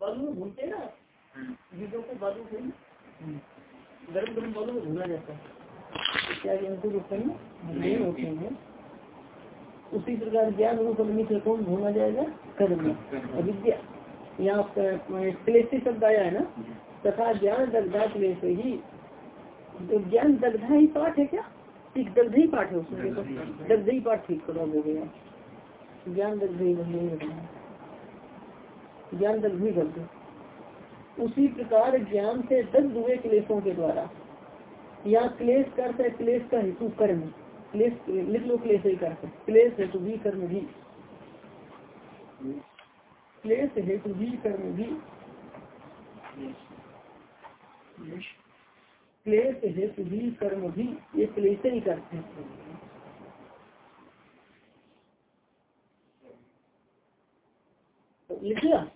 बालू में भूनते ना? बीजों को बालू से गर्म गर्म बालू में भूना जाता है। क्या अंकुर नहीं होते। हैं उसी प्रकार ज्ञान रूप अग्नि से कौन भूना जाएगा? कर्म अविद्या यहाँ क्लेशी शब्द आया है ना? तथा ज्ञान दग्धा क्लेश ही। ज्ञान दग्धा ही पाठ है क्या? एक दग्ध ही पाठ है उसमें। दग्ध ही पाठ ठीक करो हो गया। ज्ञान दग्ध ही। ज्ञान दग्ध कर उसी प्रकार ज्ञान से दग्ध हुए क्लेशों के द्वारा। या क्लेश करते क्लेश का हेतु कर्म। क्लेश, लिख लो क्लेश ही करते क्लेश हेतु भी कर्म भी। क्लेश हेतु भी कर्म भी। क्लेश हेतु भी कर्म भी। ये क्लेश ही करते हैं। लिख लिया?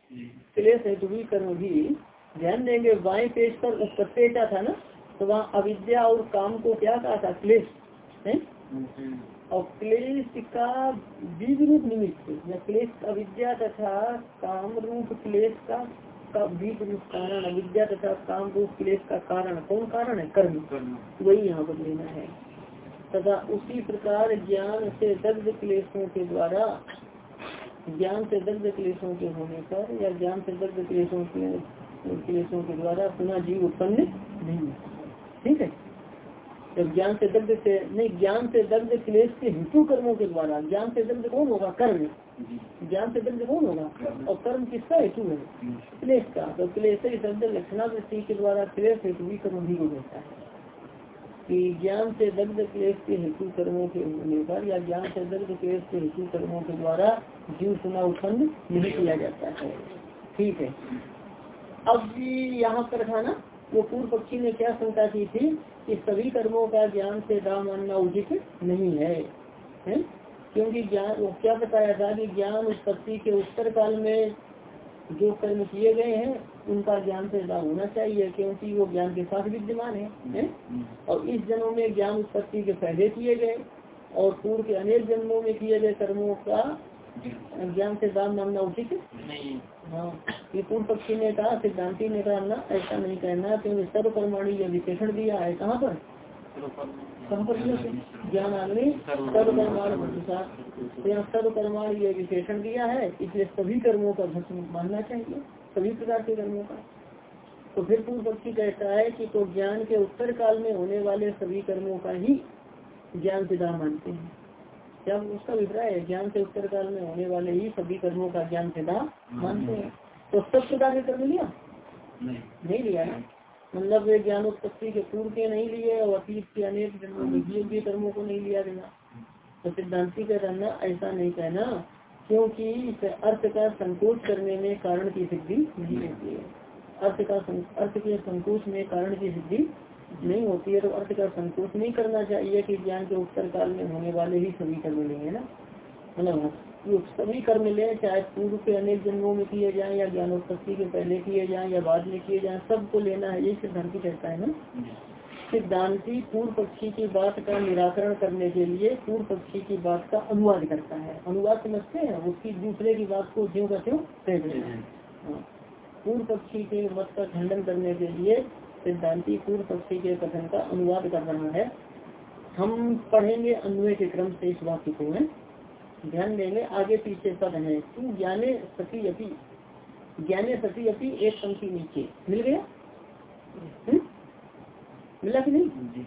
क्लेश हेतु भी कर्म भी ध्यान देंगे बाएँ पेज पर उत्पत्ति क्या था ना? तो वहाँ अविद्या और काम को क्या कहा था? क्लेश है? और क्लेश का बीज रूप निमित्त या क्लेश अविद्या तथा काम रूप क्लेश का का बीज रूप कारण अविद्या तथा काम रूप क्लेश का कारण कौन कारण है? कर्म। वही यहाँ पर लेना है। तथा उसी प्रकार ज्ञान से दग्ध क्लेशों के द्वारा ज्ञान से दग्ध क्लेशों के होने पर या ज्ञान से दग्ध क्लेशों के क्लेशों के द्वारा पुनः जीव उत्पन्न नहीं ठीक है? जब ज्ञान से दग्ध से, नहीं, ज्ञान से दग्ध क्लेश के हेतु कर्मों के द्वारा, ज्ञान से दग्ध कौन होगा? कर्म। ज्ञान से दग्ध कौन होगा? और कर्म किसका हेतु है? क्लेश का। तो क्लेश लक्षणा के द्वारा क्लेश हेतु भी कर्म भी हो जाता है। कि ज्ञान से दग्ध क्लेश के हेतु कर्मों के होने पर या ज्ञान से दग्ध क्लेश के हेतु कर्मों के द्वारा जीव सुना उत्पन्न नहीं किया जाता है ठीक है अब यहाँ पर था ना वो पूर्व पक्षी ने क्या शंका की थी कि सभी कर्मों का ज्ञान से दाम मानना उचित नहीं है, है? क्योंकि ज्ञान वो क्या बताया था कि ज्ञान उत्पत्ति के उत्तर काल में जो कर्म किए गए हैं उनका ज्ञान से दाम होना चाहिए क्योंकि वो ज्ञान के साथ विद्यमान है, है? और इस जन्म में ज्ञान उत्पत्ति के पहले किए गए और पूर्व के अनेक जन्मों में किए गए कर्मों का ज्ञान से दाम मानना उचित नहीं। हाँ। ये पूर्व पक्षी ने कहा सिद्धांति ने कहा ना ऐसा नहीं कहना क्योंकि सर्व परमाणु यह विशेषण दिया है कहाँ पर? कहाँ पर ज्ञान आदमी सर्व परमाणु तो यहाँ सर्व परमाणु यह विशेषण दिया है इसलिए सभी कर्मों का भस्म मानना चाहिए। सभी प्रकार के कर्मों का। तो फिर पूर्व पक्षी कहता है कि तो ज्ञान के उत्तर काल में होने वाले सभी कर्मों का ही ज्ञान सिद्धा मानते हैं। क्या उसका अभिप्राय है? ज्ञान के उत्तर काल में होने वाले ही सभी कर्मों का ज्ञान सिद्धा मानते हैं। तो सब प्रकार के कर्म लिया? नहीं, नहीं लिया ना मतलब वे ज्ञान उत्पत्ति के पूर्व के नहीं लिए और अतीत के अनेक जन्मों में कर्मों को नहीं लिया गया तो सिद्धांति का कहना ऐसा नहीं कहना क्योंकि इस अर्थ का संकोच करने में कारण की सिद्धि नहीं होती है। अर्थ का अर्थ के संकोच में कारण की सिद्धि नहीं होती है तो अर्थ का संकोच नहीं करना चाहिए कि ज्ञान के उत्तर काल में होने वाले ही सभी कर्म लेंगे ना? मतलब सभी कर्म ले, चाहे पूर्व के अनेक जन्मों में किए जाएँ या ज्ञानोत्पत्ति के पहले किए जाएँ या बाद में किए जाएँ, सबको लेना है, यही सिद्धांति कहता है ना? सिद्धांति पूर्व पक्षी की बात का निराकरण करने के लिए पूर्व पक्षी की बात का अनुवाद करता है। अनुवाद समझते हैं? उसकी दूसरे की बात को ज्यो का त्यों कह पूर्व पक्षी के मत का खंडन करने के लिए सिद्धांति पूर्व पक्षी के कथन का अनुवाद कर रहा है। हम पढ़ेंगे अन्वय के क्रम से इस वाक्य को, है। ध्यान देंगे, आगे पीछे पद है। तू ज्ञाने सती अपी ज्ञाने सती अपी एक पंक्ति नीचे। मिल गया? हुँ? मिला कि नहीं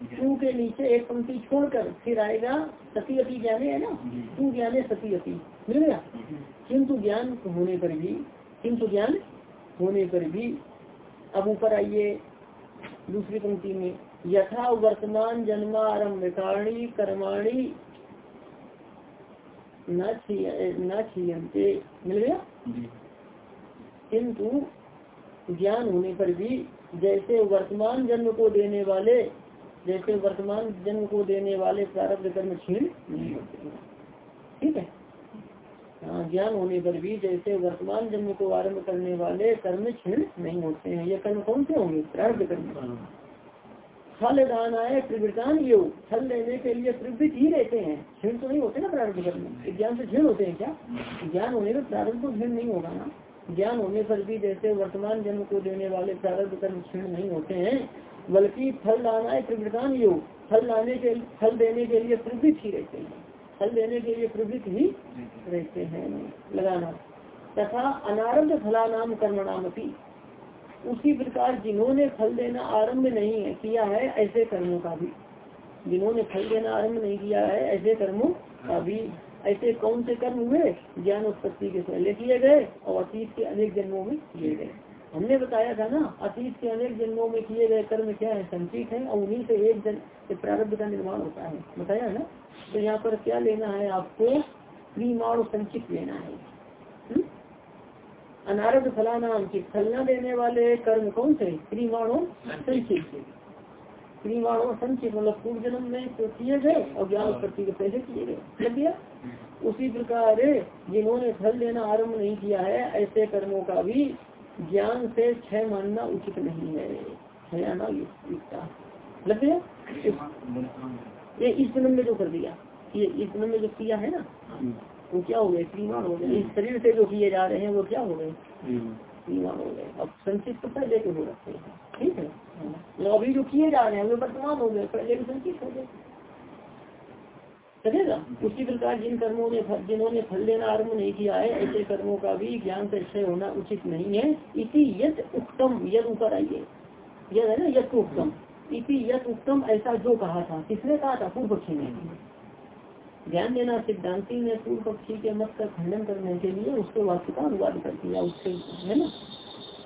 तू के नीचे एक पंक्ति छोड़कर फिर आएगा सती अपी ज्ञाने है ना? तू ज्ञाने सती अपी मिल गया? किंतु ज्ञान होने पर भी किंतु ज्ञान होने पर भी अब ऊपर आइए दूसरी पंक्ति में यथा वर्तमान जन्मारंभ कारणी कर्माणी न छीयते मिल गया? किंतु ज्ञान होने पर भी जैसे वर्तमान जन्म को देने वाले, जैसे वर्तमान जन्म को देने वाले प्रारब्ध कर्म छीण नहीं होते। ठीक है? हाँ ज्ञान होने पर भी जैसे वर्तमान जन्म को आरंभ करने वाले कर्म क्षीण नहीं होते हैं। ये कर्म कौन से होंगे? प्रारब्ध कर्म। फल दान आए, प्रवृत्तान ये फल लेने के लिए प्रवृत्त ही रहते हैं। क्षीण तो नहीं होते ना प्रारब्ध कर्म। ज्ञान से क्षीण होते हैं क्या? ज्ञान होने पर प्रारब्ध तो क्षीण नहीं होगा ना। ज्ञान होने पर भी जैसे वर्तमान जन्म को देने वाले प्रारब्ध कर्म क्षीण नहीं होते हैं, बल्कि फल लाना है प्रवृत्तान योग फल लाने के, फल देने के लिए प्रवृत्त ही रहते हैं। फल देने के लिए प्रवृत्त ही रहते हैं, लगाना। तथा अनारंभ फला नाम उसी प्रकार जिन्होंने फल देना आरंभ नहीं है किया है, ऐसे कर्मों का भी। जिन्होंने फल देना आरंभ नहीं किया है, ऐसे कर्मों का भी। ऐसे कौन से कर्म हुए? ज्ञान उत्पत्ति के पहले किए गए और अतीत के अनेक जन्मों में किए गए। हमने बताया था ना, अतीत के अनेक जन्मों में किए गए कर्म क्या है? संचित है और उन्हीं से एक जन प्रारब्ध का निर्माण होता है। बताया ना? तो यहाँ पर क्या लेना है आपको? प्रीमाण संचित लेना है। हम्म? अनारद फलानाम की फलना देने वाले कर्म कौन से? प्रीमाणो संचित। संचित मतलब पूर्व जन्म में तो किए गए और ज्ञान उत्पत्ति के पहले किए गए। लग गया? उसी प्रकार जिन्होंने फल देना आरंभ नहीं किया है ऐसे कर्मों का भी ज्ञान से क्षय मानना उचित नहीं है। क्षयाना लग गया? ये इस जन्म में जो कर दिया ये इस जन्म में जो किया है ना वो क्या हो गए श्रीमान हो गए इस शरीर से जो किए जा रहे हैं वो क्या हो गए? श्रीमान हो गए। अब संचित तो पहले के हो रखते हैं। ठीक है। अभी जो किए जा रहे हैं, वे वर्तमान हो गए, पहले भी संचित हो गए। चलेगा? उसी प्रकार जिन कर्मों ने जिन्होंने फल लेना आरंभ नहीं किया है, ऐसे कर्मों का भी ज्ञान से क्षय होना उचित नहीं है। इसी यद उत्तम यद ऊपर आइए। यद है ना यद उत्तम इसी यद उत्तम ऐसा जो कहा था। किसने कहा था? पूर्व पक्षी ने। ध्यान देना, सिद्धांति ने पूर्व पक्षी के मत का खंडन करने के लिए उसके वाक्य का अनुवाद कर दिया उससे है ना?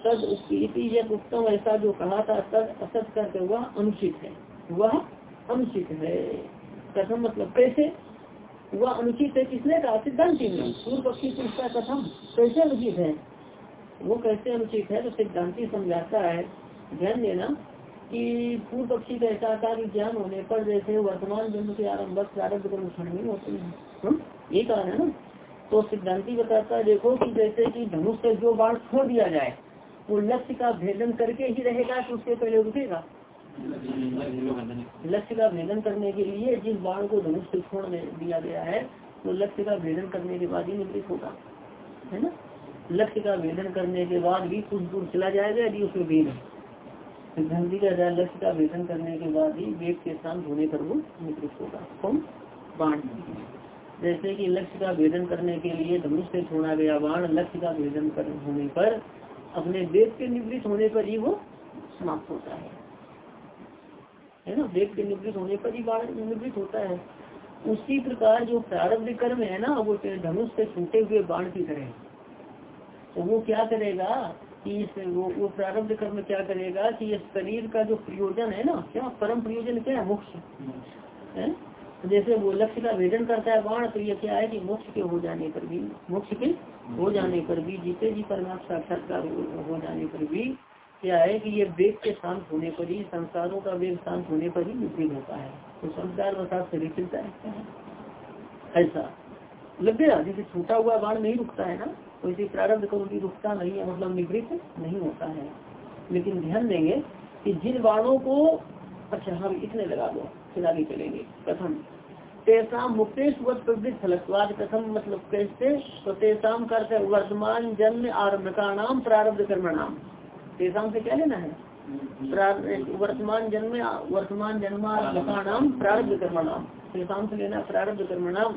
तद उसकी यद उत्तम ऐसा जो कहा था तद असत करके वह अनुचित है। वह अनुचित है। कथम मतलब कैसे? वह अनुचित है किसने कहा? सिद्धांति में पूर्व पक्षी उसका कथम कैसे अनुचित है? वो कैसे अनुचित है तो सिद्धांति समझाता है, ध्यान देना कि पूर्व पक्षी का ऐसा था कि ज्ञान होने पर जैसे वर्तमान जन्म के आरंभ प्रारब्ध कर नहीं होते हैं। हाँ? ये कारण है ना? तो सिद्धांति बताता है, देखो कि जैसे कि धनुष से जो बाढ़ छोड़ दिया जाए वो लक्ष्य का भेदन करके ही रहेगा कि उससे पहले रुकेगा लक्ष्य का भेदन करने के लिए जिस बाण को धनुष से छोड़ दिया गया है तो लक्ष्य का भेदन करने के बाद ही निवृत्त होगा। है ना? लक्ष्य का भेदन करने के बाद भी कुछ दूर चला जाएगा, यदि उसमें वेद है। सिद्धांति का लक्ष्य का भेदन करने के बाद ही वेद के शांत होने पर वो निवृत्त होगा। कौन? बाण। जैसे कि लक्ष्य का भेदन करने के लिए धनुष से छोड़ा गया बाण लक्ष्य का भेदन कर पर अपने वेद के निवृत्त होने पर ही वो समाप्त होता है। है ना? वेद के निवृत्त होने पर ही बाढ़ निवृत्त होता है। उसी प्रकार जो प्रारब्ध कर्म है ना, वो धनुष से छूटे हुए बाण की तरह तो वो क्या करेगा कि वो वो प्रारब्ध कर्म क्या करेगा कि इस शरीर का जो प्रयोजन है ना, क्या परम प्रयोजन क्या है? मोक्ष। है? जैसे वो लक्ष्य का वेदन करता है बाण तो ये क्या है कि मोक्ष के हो जाने पर भी, मोक्ष के हो जाने पर भी जीते जी परमात्मा साक्षात्कार हो जाने पर भी, क्या है कि ये वेग के शांत होने पर ही, संसारों का वेग शांत होने पर ही विपरीत होता है। तो संसार बसात शरीर चलता रहता है। ऐसा। लग गया, जैसे छूटा हुआ बाण नहीं रुकता है ना तो इसी प्रारब्ध करो भी रुकता नहीं है मतलब निवृत्त नहीं होता है। लेकिन ध्यान देंगे कि जिन बाणों को अच्छा हम इतने लगा दो। फिर चलेंगे। प्रथम तेसा मुक्तेश प्रवृत्त फलस्वाद प्रथम मतलब कैसे? तो तेसाम करते वर्तमान जन्म आरंभ का नाम, प्रारब्ध कर्म नाम। तेसाम से क्या लेना है? वर्तमान जन्म वर्तमान जन्मा नाम, प्रारब्ध कर्म नाम। तेसाम से लेना प्रारब्ध कर्म नाम।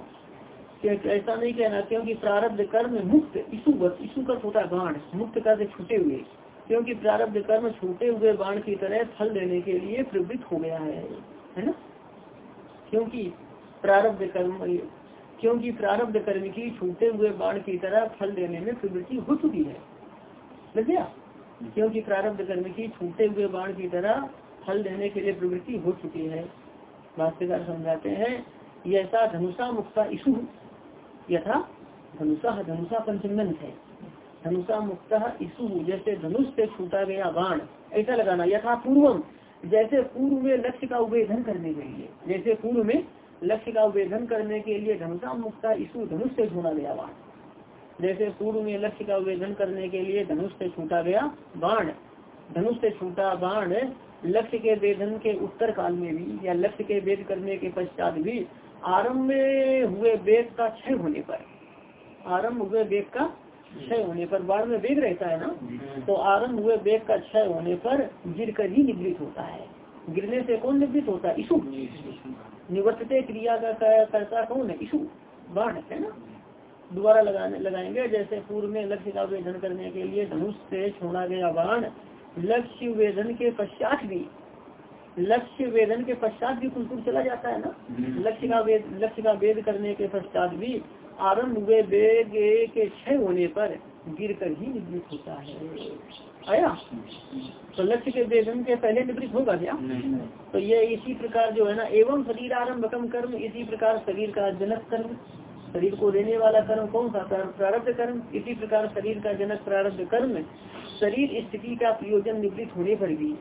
ऐसा नहीं कहना? क्योंकि प्रारब्ध कर्म मुक्त ईसु ईसु का छोटा बाण, मुक्त कर छूटे हुए। क्योंकि प्रारब्ध कर्म छूटे हुए बाण की तरह फल देने के लिए प्रवृत्त हो गया है। है ना? क्योंकि प्रारब्ध कर्म, क्योंकि प्रारब्ध कर्म की छूटे हुए बाण की तरह फल देने में प्रवृत्ति हो चुकी है। लग क्योंकि प्रारब्ध कर्म की छूटे हुए बाण की तरह फल देने के लिए प्रवृत्ति हो चुकी है। भाष्यकार समझाते हैं ऐसा धनुषा मुक्ता इशु यथा धनुषा धनुषा पंचमन है। धनुषा मुक्ता इशु जैसे धनुष से छूटा गया बाण, ऐसा लगाना, यथा पूर्वम जैसे पूर्व में लक्ष्य का उवेधन करने के लिए, जैसे पूर्व में लक्ष्य का उवेधन करने के लिए धनुषा मुक्ता इशु धनुष से छोड़ा गया बाण। जैसे पूर्व में लक्ष्य का वेदन करने के लिए धनुष से छूटा गया बाण। धनुष से छूटा बाण लक्ष्य के वेदन के उत्तर काल में भी या लक्ष्य के वेद करने के पश्चात भी आरंभ हुए वेद का क्षय होने पर आरंभ हुए वेद का क्षय होने पर बाढ़ में वेग रहता है ना तो आरंभ हुए वेग का क्षय होने पर गिर कर ही निवृत्त होता है। गिरने से कौन निवृत्त होता है? ईशु। निवर्तते क्रिया का करता कौन है? ईशु। बाण है ना? दोबारा लगाने लगाएँगे जैसे पूर्व में लक्ष्य का वेदन करने के लिए धनुष से छोड़ा गया बाण लक्ष्य वेदन के पश्चात भी लक्ष्य वेदन के पश्चात भी दूर चला जाता है ना? लक्ष्य का वेद लक्ष्य का वेद करने के पश्चात भी आरंभ हुए वेग के क्षय होने पर गिर कर ही निवृत्त होता है। आया? तो लक्ष्य के वेदन के पहले निवृत्त होगा क्या? तो ये इसी प्रकार जो है ना एवं शरीर आरंभ कम कर्म इसी प्रकार शरीर का जनक कर्म। शरीर को देने वाला कर्म कौन सा? कर्म प्रारब्ध कर्म। इसी प्रकार शरीर का जनक प्रारब्ध कर्म शरीर स्थिति का प्रयोजन निवृत्त होने पर भी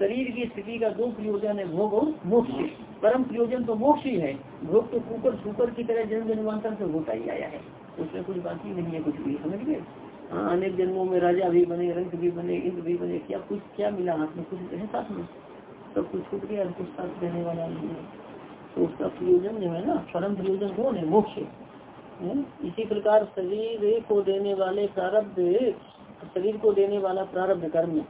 शरीर की स्थिति का दो प्रयोजन है, भोग और मोक्ष। परम प्रयोजन तो मोक्ष ही है। भोग तो कुकर सुपर की तरह जन्म जन्मांतर से होता ही आया है। उसमें कुछ बाकी नहीं है, कुछ भी, समझ गए? हाँ अनेक जन्मों में राजा भी बने, रंग भी बने, इंद्र भी बने, क्या कुछ, क्या मिला हाथ में? कुछ है साथ में? सब कुछ छूट गया कुछ साथ देने वाला नहीं है। तो उसका प्रयोजन जो है ना, परम प्रयोजन कौन है? मोक्ष इसी प्रकार शरीर को देने वाले प्रारब्ध, शरीर को देने वाला प्रारब्ध कर्म।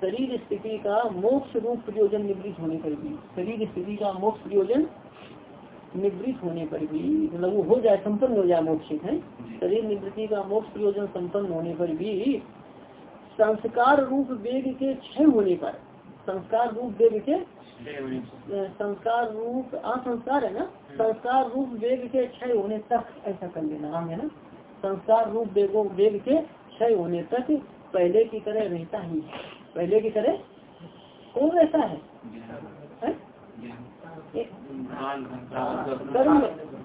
शरीर स्थिति का मोक्ष रूप प्रयोजन निवृत्त होने पर भी शरीर स्थिति का मोक्ष प्रयोजन निवृत्त होने पर भी मतलब वो हो जाए संपन्न हो जाए मोक्ष है। शरीर निवृत्ति का मोक्ष प्रयोजन संपन्न होने पर भी संस्कार रूप वेग के क्षय होने पर संस्कार रूप वेग के संस्कार रूप असंस्कार है ना? संस्कार रूप वेग के क्षय होने तक ऐसा कर लेना है ना? संस्कार रूप वेगो वेग के क्षय होने तक पहले की तरह रहता ही है। पहले की तरह? कौन रहता है,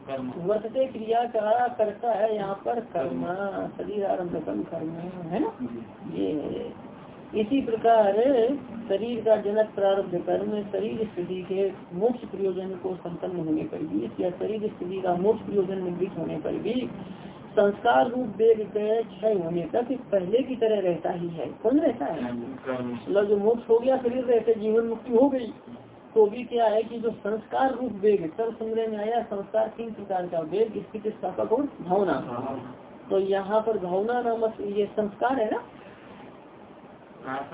कर्म। वर्तते क्रिया का करता है यहाँ पर कर्म। शरीर आरंभ कर्म है ना? ये इसी प्रकार शरीर का जनक प्रारब्ध कर्म शरीर स्थिति के मोक्ष प्रयोजन को संपन्न होने पर भी या शरीर स्थिति का मोक्ष प्रयोजन निवृत्त होने पर भी संस्कार रूप वेग के क्षय होने तक पहले की तरह रहता ही है। कौन रहता है? मतलब जो मोक्ष हो गया, शरीर रहते, जीवन मुक्ति हो गई तो भी क्या है कि जो संस्कार रूप वेग सर्व संग्रह में आया, संस्कार तीन प्रकार का वेग स्थित स्थापक और भावना। तो यहाँ पर भावना नामक ये संस्कार है ना?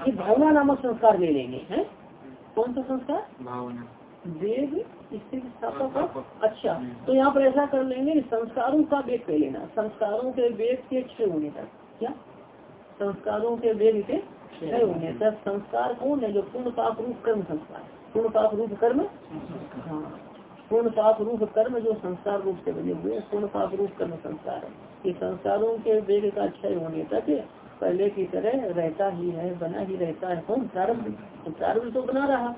कि भावना नामक संस्कार ले लेंगे, है? कौन सा संस्कार? भावना। वेग स्थित स्थापक अच्छा तो यहाँ पर ऐसा कर लेंगे संस्कारों का वेग कह लेना। संस्कारों के वेग के क्षय होने तक क्या? संस्कारों के वेग के क्षय होने तक संस्कार कौन है जो पूर्ण पाप रूप कर्म संस्कार पूर्ण पाप रूप कर्म? हाँ। पूर्ण पाप रूप कर्म जो संस्कार रूप से बने हुए पूर्ण पाप रूप कर्म संस्कार है। कि संस्कारों के वेग का क्षय होने तक पहले की तरह रहता ही है बना ही रहता है। कौन? प्रारंभ। तो प्रारंभ तो बना रहा।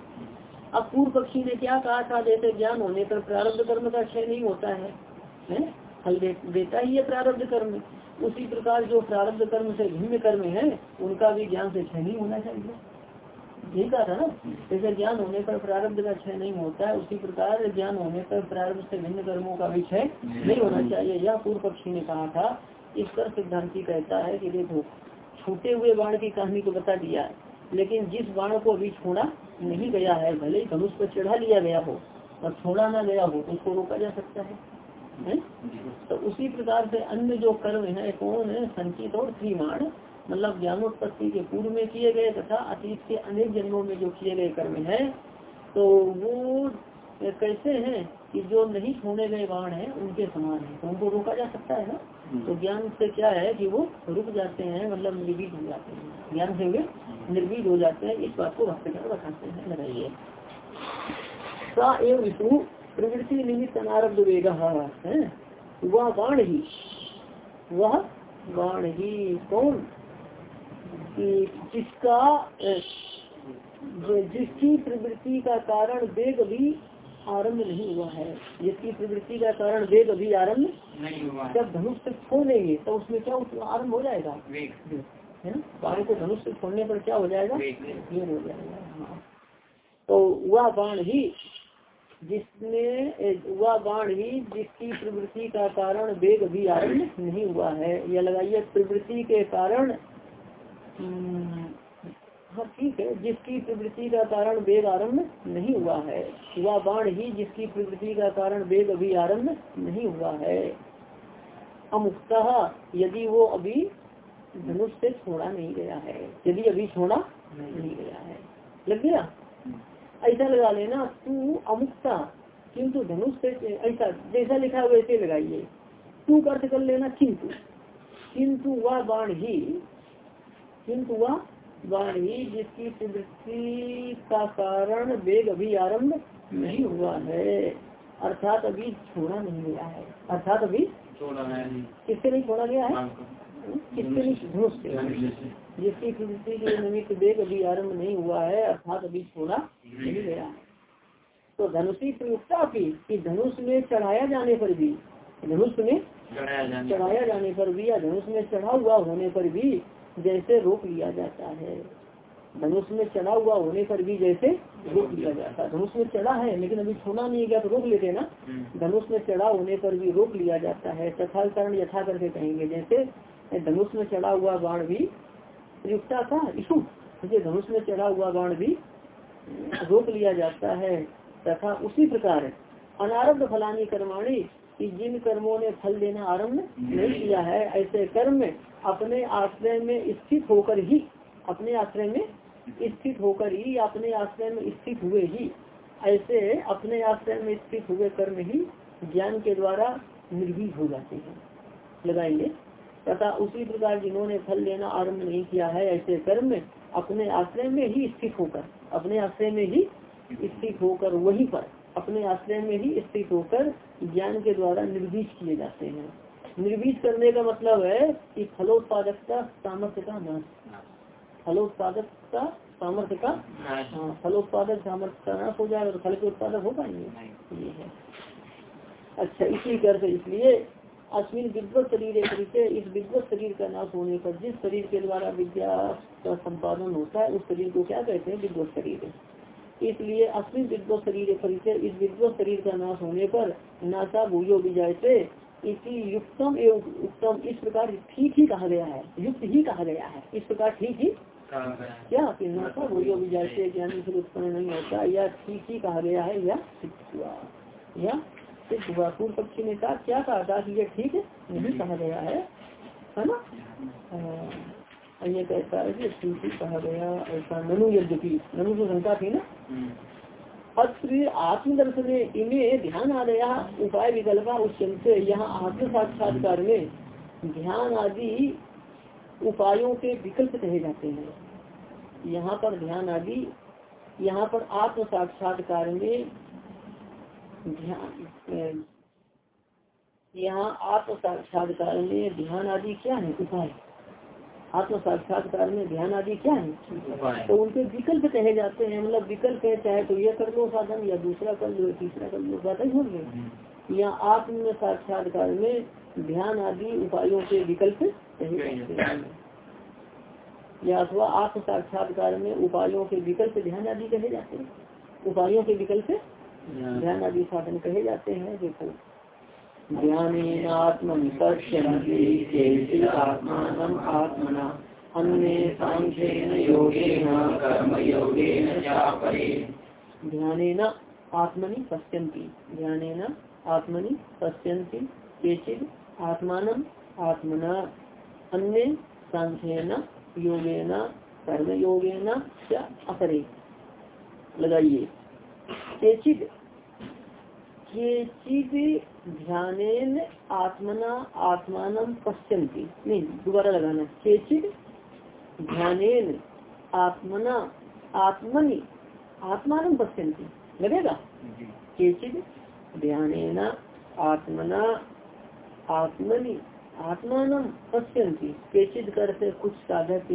अब पूर्व पक्षी ने क्या कहा था? जैसे ज्ञान होने पर प्रारब्ध कर्म का क्षय नहीं होता है? फल देता ही है प्रारब्ध कर्म। उसी प्रकार जो प्रारब्ध कर्म से भिन्न कर्म है, उनका भी ज्ञान से क्षय नहीं होना चाहिए। यही कहा था ना? जैसे ज्ञान होने पर प्रारब्ध का क्षय नहीं होता है, उसी प्रकार ज्ञान होने पर प्रारब्ध से भिन्न कर्मों का भी क्षय नहीं होना चाहिए। यह पूर्व पक्षी ने कहा था। इस पर सिद्धांति कहता है कि देखो, छूटे हुए बाण की कहानी को बता दिया लेकिन जिस बाण को अभी छोड़ा नहीं गया है, भले ही धनुष पर चढ़ा लिया गया हो और छोड़ा ना गया हो तो उसको रोका जा सकता है? तो उसी प्रकार से अन्य जो कर्म है, कौन है संचित और श्रीमाण मतलब ज्ञानोत्पत्ति के पूर्व में किए गए तथा अतीत के अनेक जन्मों में जो किए गए कर्म है तो वो कैसे हैं कि जो नहीं छोड़े गए बाण है उनके समान है? तो उनको रोका जा सकता है ना? तो ज्ञान से क्या है कि वो रुक जाते हैं मतलब निर्वीज हो जाते हैं। ज्ञान से वे निर्वीज हो जाते हैं। इस बात को भक्तकर बताते हैं। लगाइए। सा एवं विष्णु प्रवृत्ति निमित्त अनारब्ध वेग है? वह बाण ही वह बाण ही कौन? जिसका जिसकी प्रवृत्ति का कारण वेग भी आरंभ नहीं हुआ है। जिसकी प्रवृत्ति का कारण वेग अभी आरंभ नहीं हुआ जब धनुष से छोड़ लेंगे तो उसमें क्या आरंभ हो जाएगा? है ना? बाण को धनुष से छोड़ने पर क्या हो जाएगा? वेग। हो जाएगा हाँ। तो वह बाण ही जिसने वह बाण ही जिसकी प्रवृत्ति का कारण वेग अभी आरंभ नहीं हुआ है। या लगाइए प्रवृत्ति के कारण हम्म, हाँ ठीक है जिसकी प्रवृत्ति का कारण वेग आरंभ नहीं हुआ है। वह बाण ही जिसकी प्रवृत्ति का कारण वेग अभी आरंभ नहीं हुआ है। अमुक्त यदि वो अभी धनुष से छोड़ा नहीं गया है। यदि अभी छोड़ा नहीं गया है। लग गया? ऐसा लगा लेना तू अमुक्ता किंतु धनुष से ऐसा जैसा लिखा वैसे लगाइए। तू अर्थ कर लेना किंतु। किंतु वह बाण ही किंतु वह ही जिसकी प्रवृत्ति का कारण वेग अभी आरंभ नहीं हुआ है। अर्थात अभी छोड़ा नहीं गया है। अर्थात अभी किससे नहीं छोड़ा गया है? किससे नहीं? धनुष से। जिसकी प्रवृत्ति के निमित्त वेग अभी आरंभ नहीं हुआ है अर्थात अभी छोड़ा नहीं गया है। तो धनुषी प्रयुक्ता की धनुष में चढ़ाया जाने पर भी धनुष में चढ़ाया जाने पर भी या धनुष में चढ़ा हुआ होने पर भी जैसे रोक लिया जाता है। धनुष में चढ़ा हुआ होने पर भी जैसे रोक लिया जाता है। धनुष में चढ़ा है लेकिन अभी छोड़ा नहीं गया तो रोक लेते ना? धनुष में चढ़ा होने पर भी रोक लिया जाता है। तथा कारण यथा करके कहेंगे जैसे धनुष में चढ़ा हुआ बाण भी प्रयुक्ता था इशु धनुष में चढ़ा हुआ बाण भी रोक लिया जाता है तथा उसी प्रकार अनारब्ध फलानी कर्माणी कि जिन कर्मों ने फल देना आरंभ नहीं किया है ऐसे कर्म अपने आश्रय में स्थित होकर ही अपने आश्रय में स्थित होकर ही अपने आश्रय में स्थित हुए ही ऐसे अपने आश्रय में स्थित हुए कर्म ही ज्ञान के द्वारा निर्भीक हो जाते हैं। लगाएँगे तथा उसी प्रकार जिन्होंने फल लेना आरंभ नहीं किया है ऐसे कर्म अपने आश्रय में ही स्थित होकर अपने आश्रय में ही स्थित होकर वहीं पर अपने आश्रय में ही स्थित होकर ज्ञान के द्वारा निर्वीज किए जाते हैं। निर्वीज करने का मतलब है कि फलोत्पादकता सामर्थ्य का नाश। फलोत्पादकता सामर्थ्य का हाँ फलोत्पादक सामर्थ्य का नाश हो जाएगा तो फल के उत्पादक हो पाएँगे। ये है। अच्छा इसी कर इसलिए अश्विन विद्वत शरीर एक तरीके इस विद्वत शरीर का नाश होने पर जिस शरीर के द्वारा विद्या का संपादन होता है उस शरीर को क्या कहते हैं? विद्वत शरीर। इसलिए अस्मिन विद्वत शरीर परिचय इस विद्वत शरीर का नाश होने पर नासा भूयो विजय से इसी युक्तम एवं उत्तम इस प्रकार ठीक ही कहा गया है। युक्त ही कहा गया है। इस प्रकार ठीक ही क्या? कि नासा भूयो विजय से ज्ञान से उत्पन्न नहीं होता। या ठीक ही कहा गया है। या सिद्ध हुआ। या सिद्ध हुआ। पूर्व पक्षी ने कहा क्या कहा था कि यह ठीक नहीं कहा गया है? है ना? ये कहता है कि ठीक कहा गया ऐसा ननु यद्यपि ननु जो शंका थी ना। अत्र आत्मदर्शन इन्हें ध्यान आ गया उपाय विकल्प विकल्पा उच्चनते यहाँ आत्म साक्षात्कार में ध्यान आदि उपायों के विकल्प कहे जाते हैं। यहाँ पर ध्यान आदि यहाँ पर आत्म साक्षात्कार में ध्यान यहाँ आत्म साक्षात्कार में ध्यान आदि क्या है? उपाय। आत्म साक्षात्कार में ध्यान आदि क्या है? तो उनके विकल्प कहे जाते हैं मतलब विकल्प है चाहे तो ये कर लो साधन या दूसरा कर लो तीसरा कर लो ज़्यादा ही होंगे। या आत्म साक्षात्कार में ध्यान आदि उपायों के विकल्प कहे जाते हैं। या अथवा आत्म साक्षात्कार में उपायों के विकल्प ध्यान आदि कहे जाते हैं। उपायों के विकल्प ध्यान आदि साधन कहे जाते हैं देखो। ज्ञानेनात्मनि पश्यन्ति आत्मानम् आत्मना, अन्ये सांख्येन योगेन, कर्मयोगेन चापरे। आत्मनि पश्यन्ति ध्यानेन आत्मनि पश्यन्ति केचित् आत्मानम् आत्मना, अन्ये योगेन, कर्मयोगेन च अपरे। लगाइए। केचित् ध्यान आत्मना आत्मान पश्यंती नहीं दोबारा लगाना केचिद ध्यान आत्मना आत्मनि आत्मान पश्यंती लगेगा? केचिद ध्यान आत्मना आत्मनि आत्मान पश्यंती केचिद करते कुछ साधक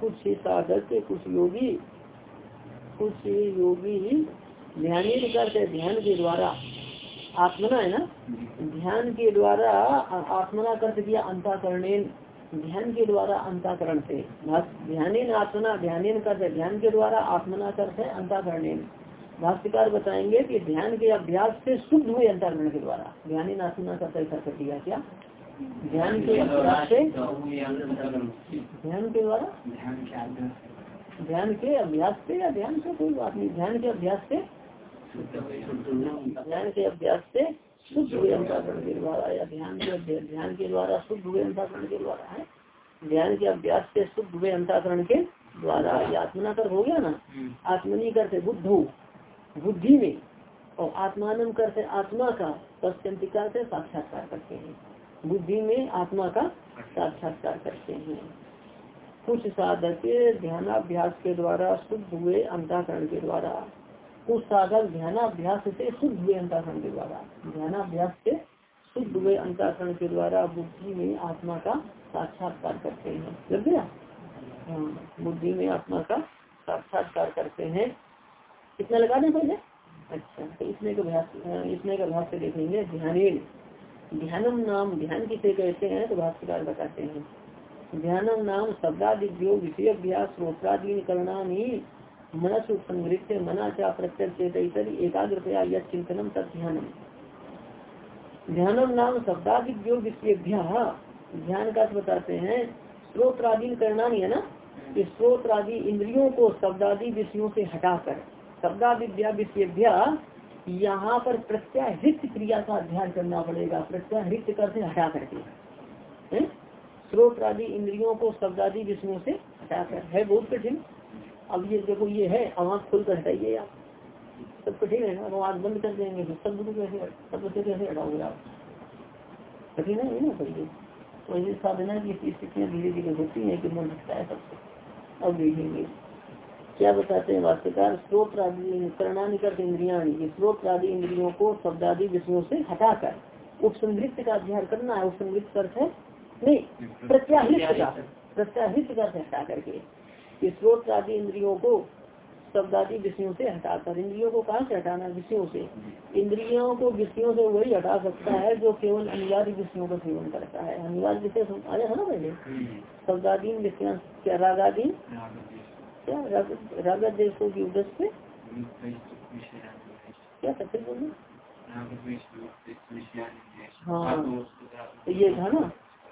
कुछ साधक कुछ योगी कुछ योगी ध्यान ही करते ध्यान के द्वारा आत्मना है ना ध्यान के द्वारा आत्मना कर दिया अंताकरण ध्यान के द्वारा अंताकरण से ध्यान आत्मना ध्यान करते ध्यान के द्वारा आत्मना करते अंताकरण भाष्यकार बताएँगे कि ध्यान के अभ्यास से शुद्ध हुए अंतकरण के द्वारा ध्यान आत्मना का ऐसा कर दिया क्या ध्यान के अभ्यास से ध्यान के द्वारा ध्यान के अभ्यास से या ध्यान से कोई बात नहीं ध्यान के अभ्यास से ज्ञान के अभ्यास से शुद्ध हुए अंताकरण के द्वारा या ध्यान के ध्यान के द्वारा शुद्ध हुए अंताकरण के द्वारा है? ध्यान के अभ्यास से शुद्ध हुए अंताकरण के द्वारा। या आत्मना कर हो गया ना? आत्मनी करते बुद्धू बुद्धि में और आत्मानम करते आत्मा का पश्चंतिका से साक्षात्कार करते हैं। बुद्धि में आत्मा का साक्षात्कार करते हैं। कुछ साधक ध्यानाभ्यास के द्वारा शुद्ध हुए अंताकरण के द्वारा कुछ साधक ध्यानाभ्यास से शुद्ध हुए अंताकरण के द्वारा। ध्यानाभ्यास से शुद्ध हुए अंताकरण के द्वारा बुद्धि में आत्मा का साक्षात्कार करते हैं। हाँ बुद्धि में आत्मा का साक्षात्कार करते हैं। कितना लगा दें पहले? अच्छा तो इसमें का इसमें का से देखेंगे। ध्यान ध्यानम नाम, ध्यान किसे कहते हैं? तो भाष्यकार बताते हैं। ध्यानम नाम शब्दादिव्यो विषय अभ्यास श्रोत्रादीन करणानी मनस संग्रहित मना चा प्रत्यक्ष एकाग्रतया यह चिंतनम तक ध्यानम। ध्यानम नाम शब्दादिव्यो विषय ध्यान का बताते हैं श्रोत्रादीन करणानी है ना? कि श्रोत्रादि इंद्रियों को शब्दादि विषयों से हटाकर शब्दादिव्या विषय यहाँ पर प्रत्याहित क्रिया का अध्ययन करना पड़ेगा, प्रत्याहित करते हटा करके। स्रोत आदि इंद्रियों को शब्दादि विषयों से हटाकर। है बहुत कठिन। अब ये देखो ये है आवाज़ खुल कर हटाइए आप सब कठिन है ना आवाज़ बंद कर देंगे तो शब्द को कैसे शब्द से कैसे हटाओगे आप कठिन है ना करिए तो ये साधना की स्थितियाँ धीरे धीरे होती है कि मन हटता है सबसे अब देखेंगे। क्या बताते हैं वास्तुकार स्रोत आदि करणानी कर इंद्रिया स्रोत आदि इंद्रियों को शब्दादि विषयों से हटाकर उपसंगृत का अध्ययन करना है उपसंगृत अर्थ है नहीं प्रत्याहित का प्रत्याहित। का हटा करके। स्रोत आदि इंद्रियों को, शब्दादि विषयों से हटाकर, इंद्रियों को कहाँ से हटाना? विषयों से। इंद्रियों को विषयों से वही हटा सकता है जो केवल अनिवार्य विषयों का सेवन करता है। अनिवार्य विषय आया है ना पहले? शब्दादीन विषय, क्या रागादीन? क्या राग देशों की उदस से? क्या सत्य बोलना हाँ। तो ये था ना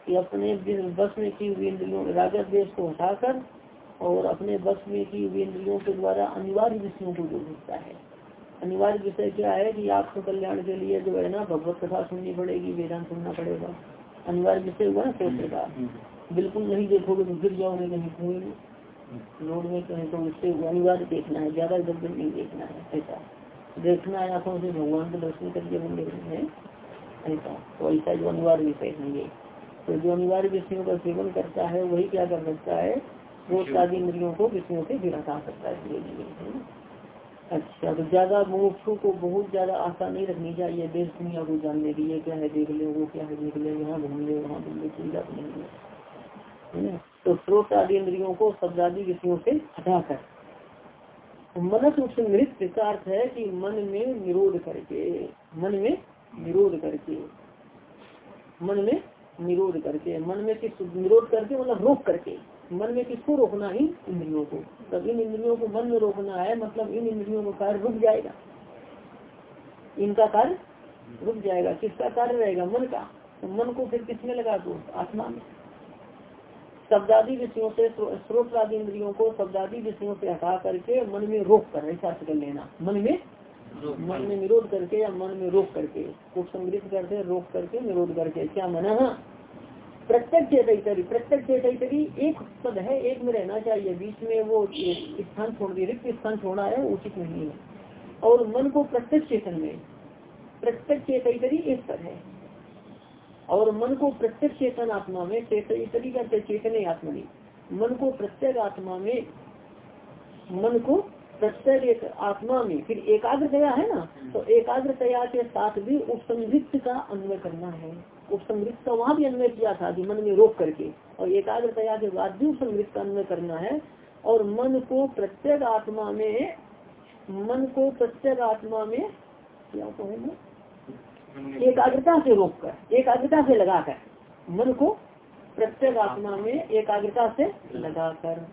कि अपने बस में की हुई इंद्रियों रागत देश को हटाकर और अपने बस में की हुई इंद्रियों के द्वारा अनिवार्य विषयों को जो भेजता है। अनिवार्य विषय क्या है कि आपको कल्याण के लिए जो है ना भगवत कथा सुननी पड़ेगी वेदांत सुनना पड़ेगा। अनिवार्य विषय हुआ ना सोचने का। बिल्कुल नहीं देखोगे तो गिर जाओगे कहीं कुएँ में रोड में कहीं तो उससे अनिवार्य देखना है ज़्यादा उधर नहीं देखना है ऐसा। देखना है आँखों से भगवान के दर्शन करके मंदिर है ऐसा। तो ऐसा जो अनिवार्य विषय है ये। तो जो अनिवार्य विषयों का सेवन करता है वही क्या कर सकता है? वो सारी इंद्रियों को विषयों से भी हटा सकता है धीरे धीरे अच्छा तो ज़्यादा मुमुक्षु को बहुत ज़्यादा आशा नहीं रखनी चाहिए देश दुनिया को जानने की ये क्या है देख ले, वो क्या है देख ले, यहाँ घूम ले, वहाँ घूम ले चिंता नहीं है। तो स्रोत आदि इंद्रियों को शब्दादि विषयों से हटाकर मनस नृत्य का अर्थ है कि मन में निरोध करके, मन में निरोध करके, मन में निरोध करके, मन में किस निरोध करके मतलब रोक करके। मन में किसको रोकना ही? इंद्रियों को। तब इन इंद्रियों को मन में रोकना है मतलब इन इंद्रियों का कार्य रुक जाएगा। इनका कार्य रुक जाएगा। किसका कार्य रहेगा? मन का। तो मन को फिर किसमें लगा दो? आत्मा में। शब्दादी विषयों से स्रोत आदि इंद्रियों को शब्दादी विषयों से हटा करके मन में रोक कर ऐसा कर लेना। मन में? मन में निरोध करके या मन में रोक करके। कुछ संग्रहित करके रोक करके निरोध करके। क्या मना? प्रत्यक्ष चेतरी प्रत्यक्ष चेतरी एक पद है, एक में रहना चाहिए। बीच में वो स्थान छोड़ दिए रिक्त स्थान छोड़ना है उचित नहीं है। और मन को प्रत्यक्ष चेतन में प्रत्यक्ष चेतरी एक पद है। और मन को प्रत्यक्ष चेतन आत्मा में चेतरी का चेतन आत्मा मन को प्रत्येक आत्मा में, मन को प्रत्येक एक आत्मा में, फिर एकाग्रतया है ना तो एकाग्रतया के साथ भी उपसंगृत का अन्वय करना है। उपसंगृत का वहाँ भी अन्वय किया था कि मन में रोक करके। और एकाग्रतया के बाद भी उपसंगृत का अन्वय करना है। और मन को प्रत्येक आत्मा में, मन को प्रत्येक आत्मा में क्या कहेंगे एकाग्रता से रोक कर, एकाग्रता से लगाकर मन को प्रत्येक आत्मा में एकाग्रता से लगाकर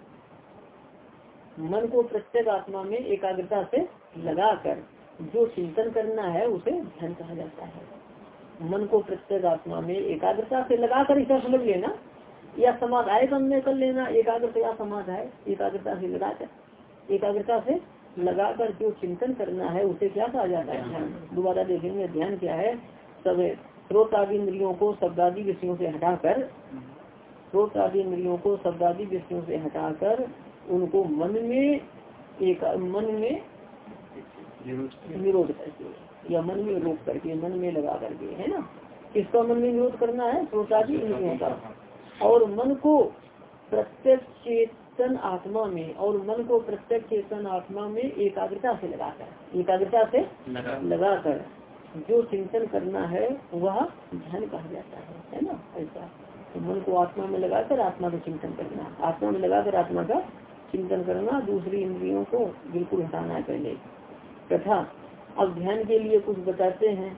मन को प्रत्येक आत्मा में एकाग्रता से लगाकर जो चिंतन करना है उसे ध्यान कहा जाता है। मन को प्रत्येक आत्मा में एकाग्रता से लगाकर इसे समझ लेना या समाधाय अन्वय कर लेना एकाग्रता या समाधाय एकाग्रता से लगाकर एकाग्रता से लगाकर जो चिंतन करना है उसे क्या कहा जाता है? ध्यान। दोबारा देखेंगे ध्यान क्या है? सब स्रोत आदि इंद्रियों को शब्दादि विषयों से हटाकर स्रोत आदि इंद्रियों को शब्दादि विषयों से हटाकर उनको मन में एक मन में निरोध करके। या मन में रोक करके मन में लगा करके है ना? किसका मन में निरोध करना है? स्रोतादि इंद्रियों का। और मन को प्रत्यक्ष चेतन आत्मा में और मन को प्रत्यक्ष चेतन आत्मा में एकाग्रता से लगाकर एकाग्रता से लगाकर जो चिंतन करना है वह ध्यान कहा जाता है है ना? ऐसा। तो मन को आत्मा में लगाकर आत्मा का चिंतन करना आत्मा में लगाकर आत्मा का चिंतन करना दूसरी इंद्रियों को बिल्कुल हटाना है पहले। तथा अब ध्यान के लिए कुछ बताते हैं।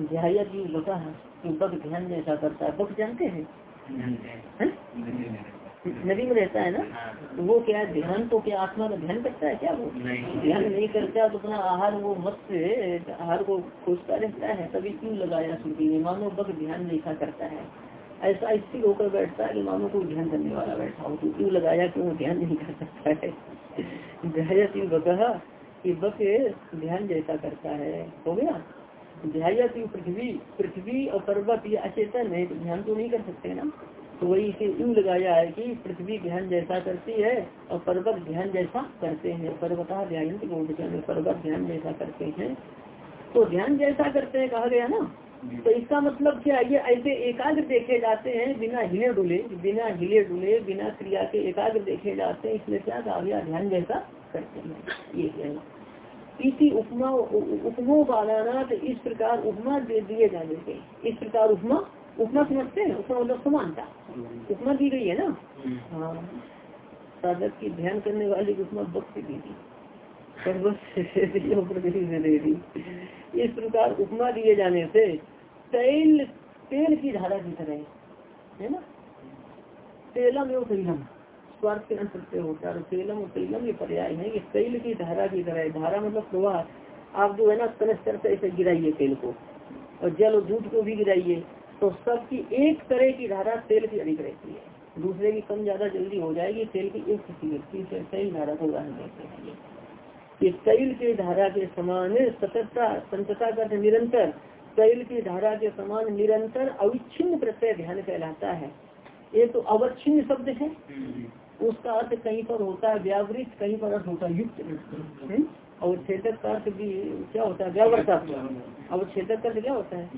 ध्याया की बता है कि बग ध्यान जैसा करता है। बग जानते हैं? नदी में रहता। है ना? तो वो क्या ध्यान तो क्या आत्मा का ध्यान करता है क्या वो? ध्यान नहीं करता तो अपना आहार वो मत से आहार को खोजता रहता है। तभी क्यों लगाया श्रुति ने? मानो बग ध्यान नहीं करता है। ऐसा स्थिर होकर बैठता है कि मानो को ध्यान करने वाला बैठा हो। तो क्यों लगाया क्यों ध्यान नहीं कर सकता है? कि बक ध्यान जैसा करता है। हो गया? ध्यात पृथ्वी पृथ्वी और पर्वत ये अचेतन है तो ध्यान तो नहीं कर सकते ना? तो वही इसे यूँ लगाया है कि पृथ्वी ध्यान जैसा करती है और पर्वत ध्यान जैसा करते हैं। पर्वता ध्यान पर्वत ध्यान जैसा करते हैं। तो ध्यान जैसा करते हैं कहा गया ना? तो इसका मतलब क्या ये ऐसे एकाग्र देखे जाते हैं बिना हिले डुले बिना हिले डुले बिना क्रिया के एकाग्र देखे जाते हैं। इसलिए क्या कहा गया? ध्यान जैसा करते हैं, ये क्या इसी उपमा, उपमो बालाना इस प्रकार उपमा दे दिए जाने के। इस प्रकार उपमा उपमा समझते हैं? उपमा मतलब समानता। उपमा दी गई है ना? हाँ। साधक की ध्यान करने वाली उपमा वक्त दी थी। दे दी। इस प्रकार उपमा दिए जाने से तेल तेल की धारा की तरह है ना? तेलम एवं तैलम। स्वार्थ के प्रत्यय होता है। तेलम और तेलम ये पर्याय है कि तेल की धारा की तरह धारा मतलब प्रवाह। आप जो है ना कनस्तर से ऐसे गिराइए तेल को और जल और दूध को भी गिराइए तो सबकी एक तरह की धारा तेल की अधिक रहती है। दूसरे की कम ज़्यादा जल्दी हो जाएगी, तेल की एक किसी तेल धारा को उदाहरण देते हैं ये तेल की धारा के समान सततता संतता का निरंतर। तेल की धारा के समान निरंतर अविच्छिन्न प्रत्यय ध्यान कहलाता है। ये तो अवच्छिन्न शब्द है। उसका अर्थ कहीं पर होता है व्यावृत कहीं पर अर्थ होता है युक्त। हम्म? और छेदक का अर्थ भी क्या होता है? व्यावर्तक। अब छेदक का क्या होता है?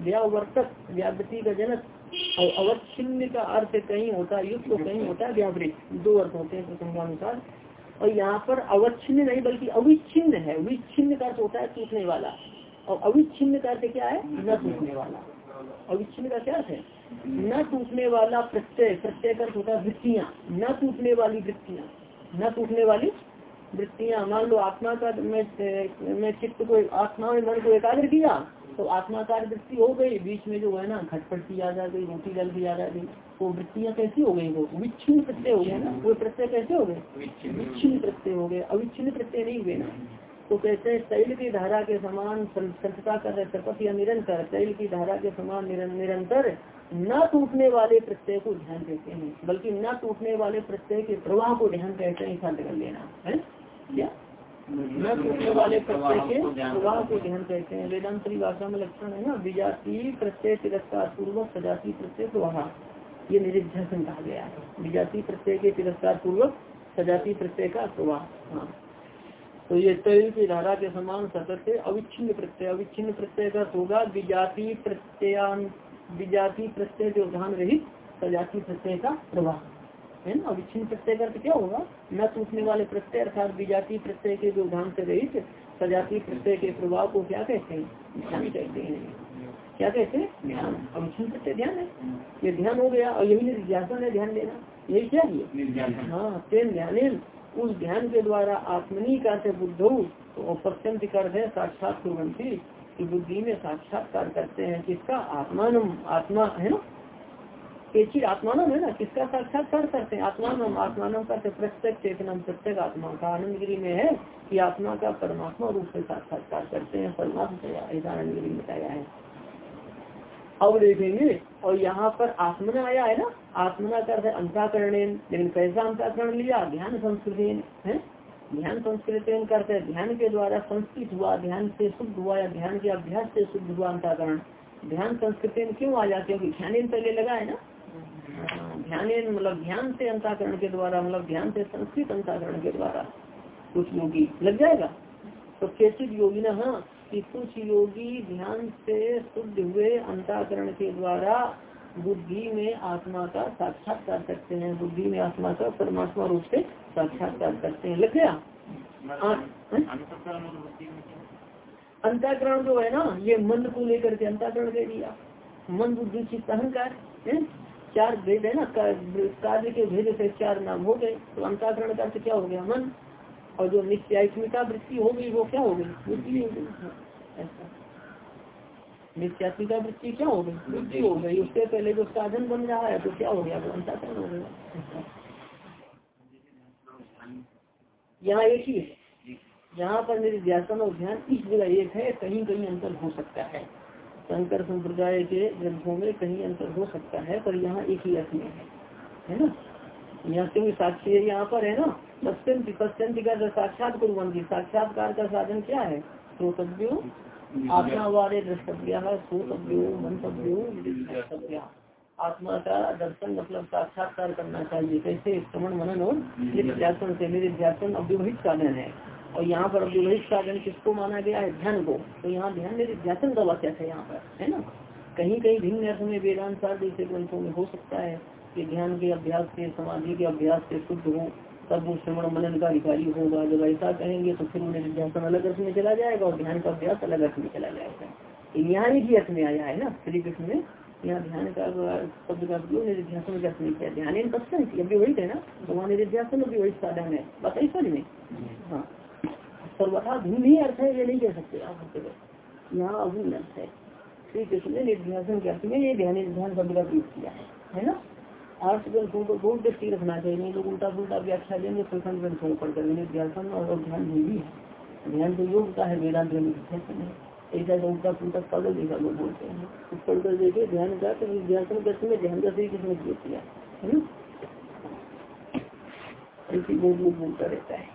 व्यावर्तक। व्यावृति का जनक। और अवच्छिन्न का अर्थ कहीं होता है युक्त तो कहीं होता है व्यावृत। दो अर्थ होते हैं प्रसंगानुसार। और यहाँ पर अवच्छिन्न नहीं बल्कि अविच्छिन्न है। विच्छिन्न का अर्थ होता है टूटने वाला। और अविच्छिन्न का अर्थ क्या है? न टूटने वाला। अविच्छिन्न का क्या है? न टूटने वाला प्रत्यय प्रत्यय का होता है वृत्तियाँ न टूटने वाली वृत्तियाँ न टूटने वाली वृत्तियाँ। मान लो आत्मा का मैं मैं चित्त को आत्मा में मन को एकाग्र किया तो आत्माकार वृत्ति हो गई। बीच में जो है ना खटपट की याद आ गई रोटी जल की याद आ गई। वो वृत्तियाँ कैसी हो गई? वो विच्छिन्न प्रत्यय हो गया ना? वो प्रत्यय कैसे हो गए? विच्छिन्न प्रत्यय हो गए। अविच्छिन्न प्रत्यय नहीं हुए ना। तो कहते हैं तैल की धारा के समान संतता कर सरपत या निरंतर तैल की धारा के समान निरंतर न टूटने वाले प्रत्यय को ध्यान देते हैं, बल्कि न टूटने वाले प्रत्यय के प्रवाह को ध्यान कहते हैं शांत कर लेना, है? क्या? न टूटने वाले प्रत्यय के प्रवाह को ध्यान कहते हैं, वेदांत भाषा में लक्षण है ना, विजाति प्रत्यय तिरस्कार पूर्वक सजाती प्रत्यय प्रवाह, ये निरिध्यासन कहा गया है, विजाति प्रत्यय के तिरस्कार पूर्वक सजाती प्रत्यय का प्रवाह हाँ। तो ये तैल की धारा के समान सतत अविच्छिन्न प्रत्यय अविच्छिन्न प्रत्यय का होगा विजाति प्रत्ययान विजाति प्रत्यय जो ध्यान रहित सजाति प्रत्यय का प्रवाह। है ना? अविच्छिन्न प्रत्यय का क्या होगा? न टूटने वाले प्रत्यय अर्थात विजाति प्रत्यय के जो ध्यान से रहित सजाति प्रत्यय के प्रभाव को क्या कहते हैं? ध्यान कहते हैं। क्या कहते हैं? ध्यान। अविच्छिन्न प्रत्यय ध्यान है। ये ध्यान हो गया और यही निर्ध्यासन है ध्यान देना। यही क्या है? हाँ तेन ध्यान उस ध्यान के द्वारा आत्मनी का बुद्ध तो पत्यंत कर है, साक्षात कुरंती की बुद्धि में साक्षात्कार करते हैं, किसका? आत्मान आत्मा, है ना? चीज़ आत्मान है ना? किसका साक्षात्कार करते हैं? आत्मान आत्मान का प्रत्येक चेतनम, प्रत्येक आत्मा का आनंद गिरी में है कि आत्मा का परमात्मा रूप से साक्षात्कार करते हैं, परमात्मा आनंद गिरी बताया है। अब देखेंगे और यहाँ पर आत्मना आया है ना? आत्मना कर अंताकरण लेकिन कैसा अंताकरण लिया? ध्यान संस्कृति है? ध्यान संस्कृत करते ध्यान के द्वारा संस्कृत हुआ ध्यान से शुद्ध हुआ या ध्यान के अभ्यास से शुद्ध हुआ अंताकरण। ध्यान संस्कृत क्यों आ जाते हैं ध्यान पहले लगा है ना? हाँ, ध्यान मतलब ध्यान से अंताकरण के द्वारा मतलब ध्यान से संस्कृत अंताकरण के द्वारा। कुछ योगी लग जाएगा? तो कैसिक योगी ना हाँ कि कुछ योगी ध्यान से शुद्ध हुए अंताकरण के द्वारा बुद्धि में आत्मा का साक्षात्कार करते हैं। बुद्धि में आत्मा का परमात्मा रूप से साक्षात्कार करते हैं। लग गया? अंताकरण जो है ना ये मन को लेकर के अंताकरण दे दिया मन बुद्धि चित्त अहंकार चार भेद है ना कार्य के भेद से चार नाम हो गए। तो अंताकरण का क्या हो गया? मन। और जो नित्यात्मिका वृत्ति हो गई वो क्या हो गई बुद्धि हो ऐसा। वृत्ति क्या हो गई बुद्धि हो गई उससे पहले जो साधन बन रहा है तो क्या हो गया? वो अंताकरण हो गया। यहाँ एक ही है। यहाँ पर निर्ध्यासन और ध्यान इस जगह एक है, कहीं कहीं अंतर हो सकता है। शंकर संप्रदाय के ग्रंथों में कहीं अंतर हो सकता है, पर यहाँ एक ही अर्थ में है। है ना? यहाँ क्योंकि साक्षी यहाँ पर है ना? पश्चिम पश्चिम का साक्षात कुरबंदी साक्षात्कार का साधन क्या है? श्रोतव्यो आत्मा वाले द्रष्टव्य श्रोतव्यो, मंतव्यो आत्मा का दर्शन मतलब साक्षात्कार करना चाहिए। कैसे? श्रवण, मनन और निध्यासन से। निध्यासन अव्यवहित साधन है। और यहाँ पर अव्यवहित साधन किसको माना गया है? ध्यान को। तो यहाँ ध्यान निध्यासन का वाक्य है यहाँ पर, है ना? कहीं कहीं भिन्न अर्थ में वेदांत जैसे ग्रंथों में हो सकता है कि ध्यान के अभ्यास से, समाधि के अभ्यास से शुद्ध हो। तब वो श्रवण मनन का अधिकारी होगा। जब ऐसा कहेंगे तो फिर उन्हें ध्यान अलग अर्थ में चला जाएगा और ध्यान का अभ्यास अलग अर्थ में चला जाएगा। यहाँ ही अर्थ में आया है ना? श्री कृष्ण ने यहाँ ध्यान का शब्द का उपयोग निध्यासन का नहीं किया। ध्यान इन पश्चिम अभी वही है ना? तो वहाँ निध्यासन भी वही साधन है। बताइए समझ में हाँ। सर्वथा भिन्न ही अर्थ है, ये नहीं कह सकते आप यहाँ अभिन्न अर्थ है। श्री कृष्ण ने निर्ध्यासन के अर्थ में ये ध्यान ध्यान शब्द का प्रयोग किया है ना? अर्थ ग्रंथों को बहुत दृष्टि रखना चाहिए, नहीं लोग उल्टा पुलटा व्याख्या देंगे प्रखंड ग्रंथों को पढ़कर ध्यान और ध्यान भी है। ध्यान तो योग का है, वेदांत में ऐसा उल्टा पुलटा पागल जैसा लोग बोलते हैं। तो पढ़कर देखे ध्यान का तो ध्यान करते में ध्यान का सही किसने किया किया? है ऐसी बहुत लोग बोलता रहता है।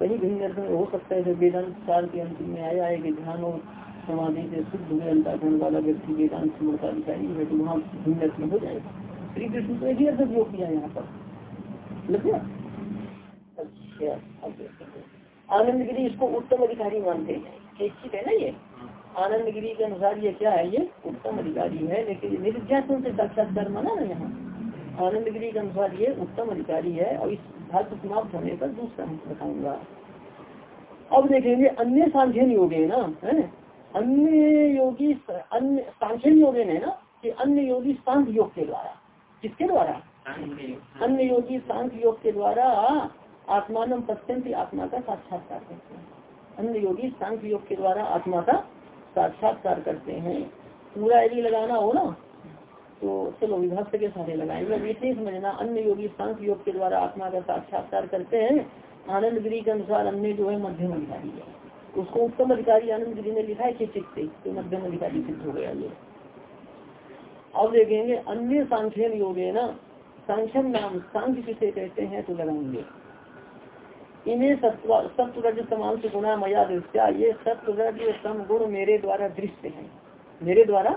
कहीं कहीं अर्थ हो सकता है वेदांत साल के अंतिम में आया है कि ध्यान और समाधि से शुद्ध हुए अंताकरण वाला व्यक्ति वेदांत समर्थ अधिकारी है तो वहाँ भिन्न हो जाएगा। श्री कृष्ण को ही अर्थ उपयोग किया यहाँ पर। लग अच्छा आनंद गिरी इसको उत्तम अधिकारी मानते हैं। ठीक है ना ये? आनंद गिरी के अनुसार ये क्या है? ये उत्तम अधिकारी है लेकिन निर्ध्यासन से साक्षात्कार माना ना यहाँ। आनंद गिरी के अनुसार ये उत्तम अधिकारी है और इस भाग समाप्त होने पर दूसरा बताऊँगा। अब देखेंगे अन्य सांख्यन योगे ना है अन्य योगी अन्य सांख्यन योगे है ना कि अन्य योगी सांख्य योग के द्वारा। किसके द्वारा? अन्य योगी शांत योग के द्वारा आत्मान पश्चिम आत्मा का साक्षात्कार करते हैं। अन्य योगी शांत योग के द्वारा आत्मा का साक्षात्कार करते हैं। पूरा यदि लगाना हो ना तो चलो विभक्त के सारे लगाएँगे अब इतनी समझना अन्य योगी शांत योग के द्वारा आत्मा का साक्षात्कार करते हैं। आनंद गिरी के अनुसार अन्य जो है मध्यम अधिकारी है। उसको उत्तम अधिकारी आनंद गिरी ने लिखा है चित्त से। तो मध्यम अधिकारी सिद्ध हो गया ये। अब देखेंगे अन्य सांख्यन योग है ना सांख्यन नाम सांख्य किसे कहते हैं तो लगाएँगे। इन्हें सत्व रज समान से गुणा मया दृष्टा ये सत्व रज सम गुण मेरे द्वारा दृश्य है। मेरे द्वारा?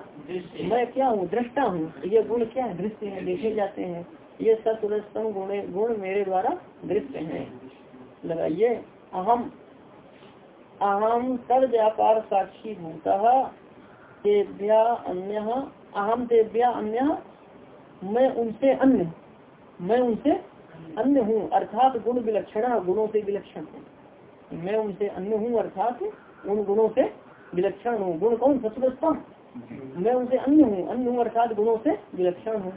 मैं क्या हूँ? दृष्टा हूँ। ये गुण क्या है? दृश्य है देखे जाते हैं। ये सत्व सम गुण गुण मेरे द्वारा दृश्य है। लगाइए। अहम अहम तद व्यापार साक्षी भूत अन्य अहम देव्या अन्य, मैं उनसे अन्य, मैं उनसे अन्य हूँ, अर्थात गुण विलक्षण, गुणों से विलक्षण हूँ। मैं उनसे अन्य हूँ, अर्थात उन गुणों से विलक्षण हूँ। गुण कौन? सत्वस्तम मैं उनसे अन्य हूँ अन्य हूँ, अर्थात गुणों से विलक्षण हूँ।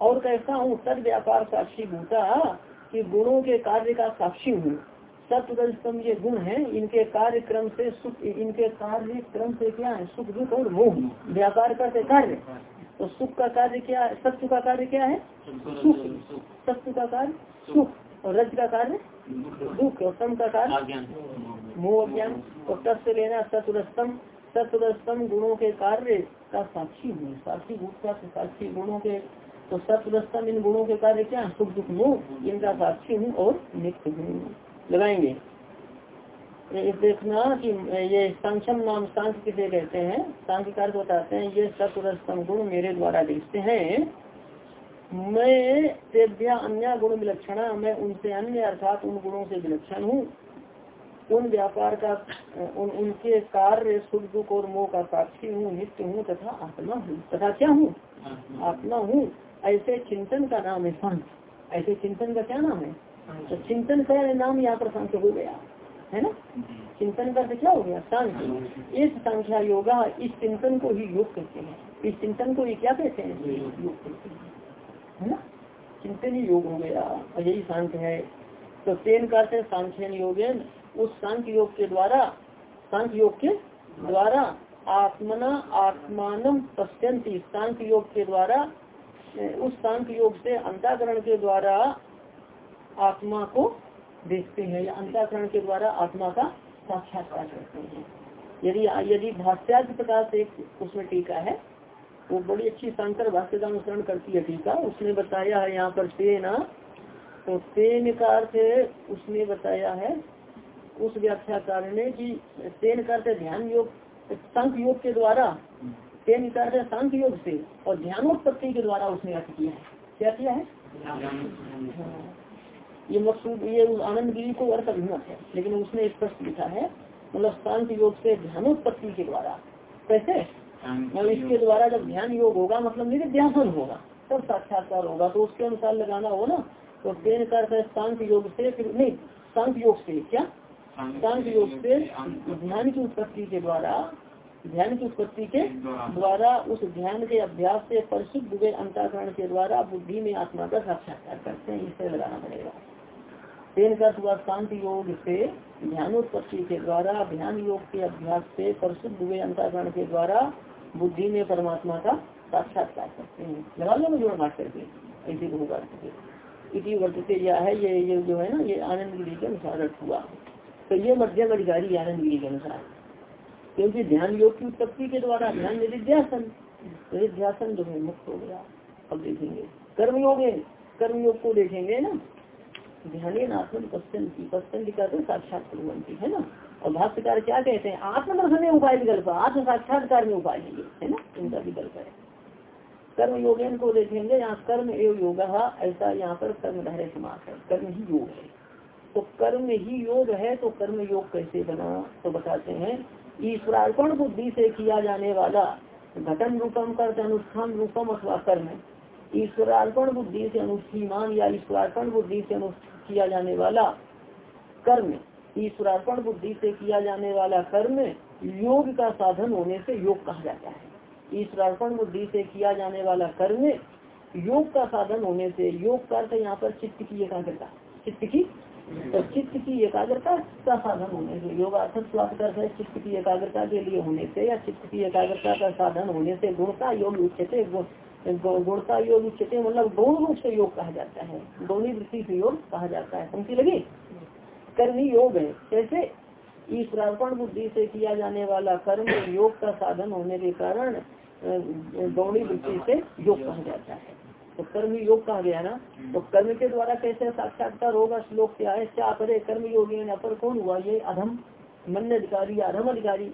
और कैसा हूँ? तद व्यापार साक्षी भूता कि गुणों के कार्य का साक्षी हूँ। सत्वस्तम ये गुण है, इनके कार्यक्रम से सुख, इनके कार्य क्रम से क्या है? सुख, दुख और मोह। व्यापार करते कार्य। तो सुख का कार्य क्या है? सत्य का कार्य क्या है? सुख। सत्य का कार्य? सुख। और रज का कार्य? दुख। और सम का कार्य? मोह अज्ञान। और तत्व लेना सतुरस्तम सतुरस्तम गुणों के कार्य का साक्षी हूँ। साक्षी भूत साक्षी गुणों के। तो सतुरस्तम इन गुणों के कार्य क्या सुख, दुख, मोह। इनका साक्षी हूँ और नित्य हूँ। लगाएँगे। ये देखना कि ये संक्षम नाम सांख किसे कहते हैं? सांख्य कार्य बताते हैं ये सतरस्तम गुण मेरे द्वारा देखते हैं। मैं तेभ्या अन्य गुण विलक्षणा मैं उनसे अन्य अर्थात उन गुणों से विलक्षण हूँ। उन व्यापार का उन उनके कार्य सुख दुख और मोह का साक्षी हूँ नित्य हूँ तथा आत्मा हूँ। तथा क्या हूँ? आत्मा। हूँ। ऐसे चिंतन का नाम है ऐसे चिंतन का क्या नाम है? तो चिंतन का नाम यहाँ पर संख्य हो गया है ना? चिंतन का क्या हो गया सांख्य। इस संख्या योगा इस चिंतन को ही योग कहते हैं। इस चिंतन को ही क्या कहते हैं? योग कहते हैं। है ना? चिंतन ही योग हो गया और यही सांख्य है। तो तेन का सांख्यन योगेन उस सांख्य योग के द्वारा सांख्य योग के द्वारा आत्मना आत्मान पश्यंती सांख्य योग के द्वारा उस सांख्य योग से अंताकरण के द्वारा आत्मा को देखते हैं या अंताकरण के द्वारा आत्मा का साक्षात्कार करते हैं। यदि यदि भाष्यार्थ प्रकाश एक उसमें टीका है वो बड़ी अच्छी शंकर भाष्य का अनुसरण करती है टीका। उसने बताया है यहाँ पर तेना तो तेन का अर्थ उसने बताया है उस व्याख्याकार ने कि तेन का अर्थ ध्यान योग संख योग के द्वारा। तेन का अर्थ सांख्य योग से और ध्यानोत्पत्ति के द्वारा उसने अर्थ किया है। क्या किया हाँ। ये मकसूद ये आनंद गिरी को अर्थ अभिमत है। लेकिन उसने स्पष्ट लिखा है मतलब शांत योग से ध्यानोत्पत्ति के द्वारा। कैसे? मतलब इसके द्वारा जब ध्यान योग होगा मतलब निधिध्यासन होगा तब साक्षात्कार होगा। तो उसके अनुसार लगाना हो ना तो तेन कर शांत योग से फिर नहीं शांत योग से क्या? शांत योग से ध्यान की उत्पत्ति के द्वारा ध्यान की उत्पत्ति के द्वारा उस ध्यान के अभ्यास से परिशुद्ध हुए अंताकरण के द्वारा बुद्धि में आत्मा का साक्षात्कार करते हैं। इसे लगाना पड़ेगा। तेन का हुआ शांति योग से ध्यानोत्पत्ति के द्वारा ध्यान योग के अभ्यास से परिशुद्ध हुए अंतरण के द्वारा बुद्धि में परमात्मा का साक्षात्कार करते हैं। लगा लो जोड़ बात करके ऐसे होगा। इसी यह है, ये ये जो है ना, ये आनंद गिरी के अनुसार अर्थ हुआ। तो ये मध्यम अधिकारी आनंद गिरी के अनुसार। क्योंकि ध्यान योग की उत्पत्ति के द्वारा ध्यान निधिध्यासन निधिध्यासन जो है मुक्त हो गया। अब देखेंगे। कर्मयोग है। कर्मयोग को देखेंगे ना। ध्यान आत्म पश्चंती पश्चंती का तो साक्षात बनती है ना? और भाष्यकार क्या कहते हैं? आत्मदर्शन में उपाय विकल्प आत्म साक्षात्कार में उपाय नहीं है ना? इनका विकल्प है। कर्म योगेन को देखेंगे, यहाँ कर्म एवं योग, ऐसा यहाँ पर कर्म धारे समास है। कर्म ही योग है। तो कर्म ही योग है तो कर्म योग कैसे बना? तो बताते हैं, ईश्वरार्पण बुद्धि से किया जाने वाला घटन रूपम कर अनुष्ठान रूपम अथवा कर्म। ईश्वरार्पण बुद्धि से अनुष्ठीमान या ईश्वरार्पण बुद्धि से किया जाने वाला कर्म, ईश्वरार्पण बुद्धि से किया जाने वाला कर्म योग का साधन होने से योग कहा जाता है। ईश्वरार्पण बुद्धि से किया जाने वाला कर्म योग का साधन होने से, योग का अर्थ यहाँ पर चित्त की एकाग्रता, चित्त की तो चित्त की एकाग्रता का साधन होने से योगार्थक स्वास्थ्य है चित्त की एकाग्रता के लिए होने से या चित्त की एकाग्रता का साधन होने से गुणता योग उच्चते गुणता योग उच्चते मतलब गौण रूप से योग कहा जाता है। गौणी वृत्ति से योग कहा जाता है। समझी लगी? कर्मी योग है। कैसे? ईश्वरार्पण बुद्धि से किया जाने वाला कर्म योग का साधन होने के कारण गौणी वृत्ति से योग कहा जाता है। तो कर्म योग कहा गया ना? तो कर्म के द्वारा कैसे साक्षात्कार होगा? श्लोक क्या है? क्या अपरे कर्म योगी अपर कौन हुआ? ये अधम मन अधिकारी अधम अधिकारी।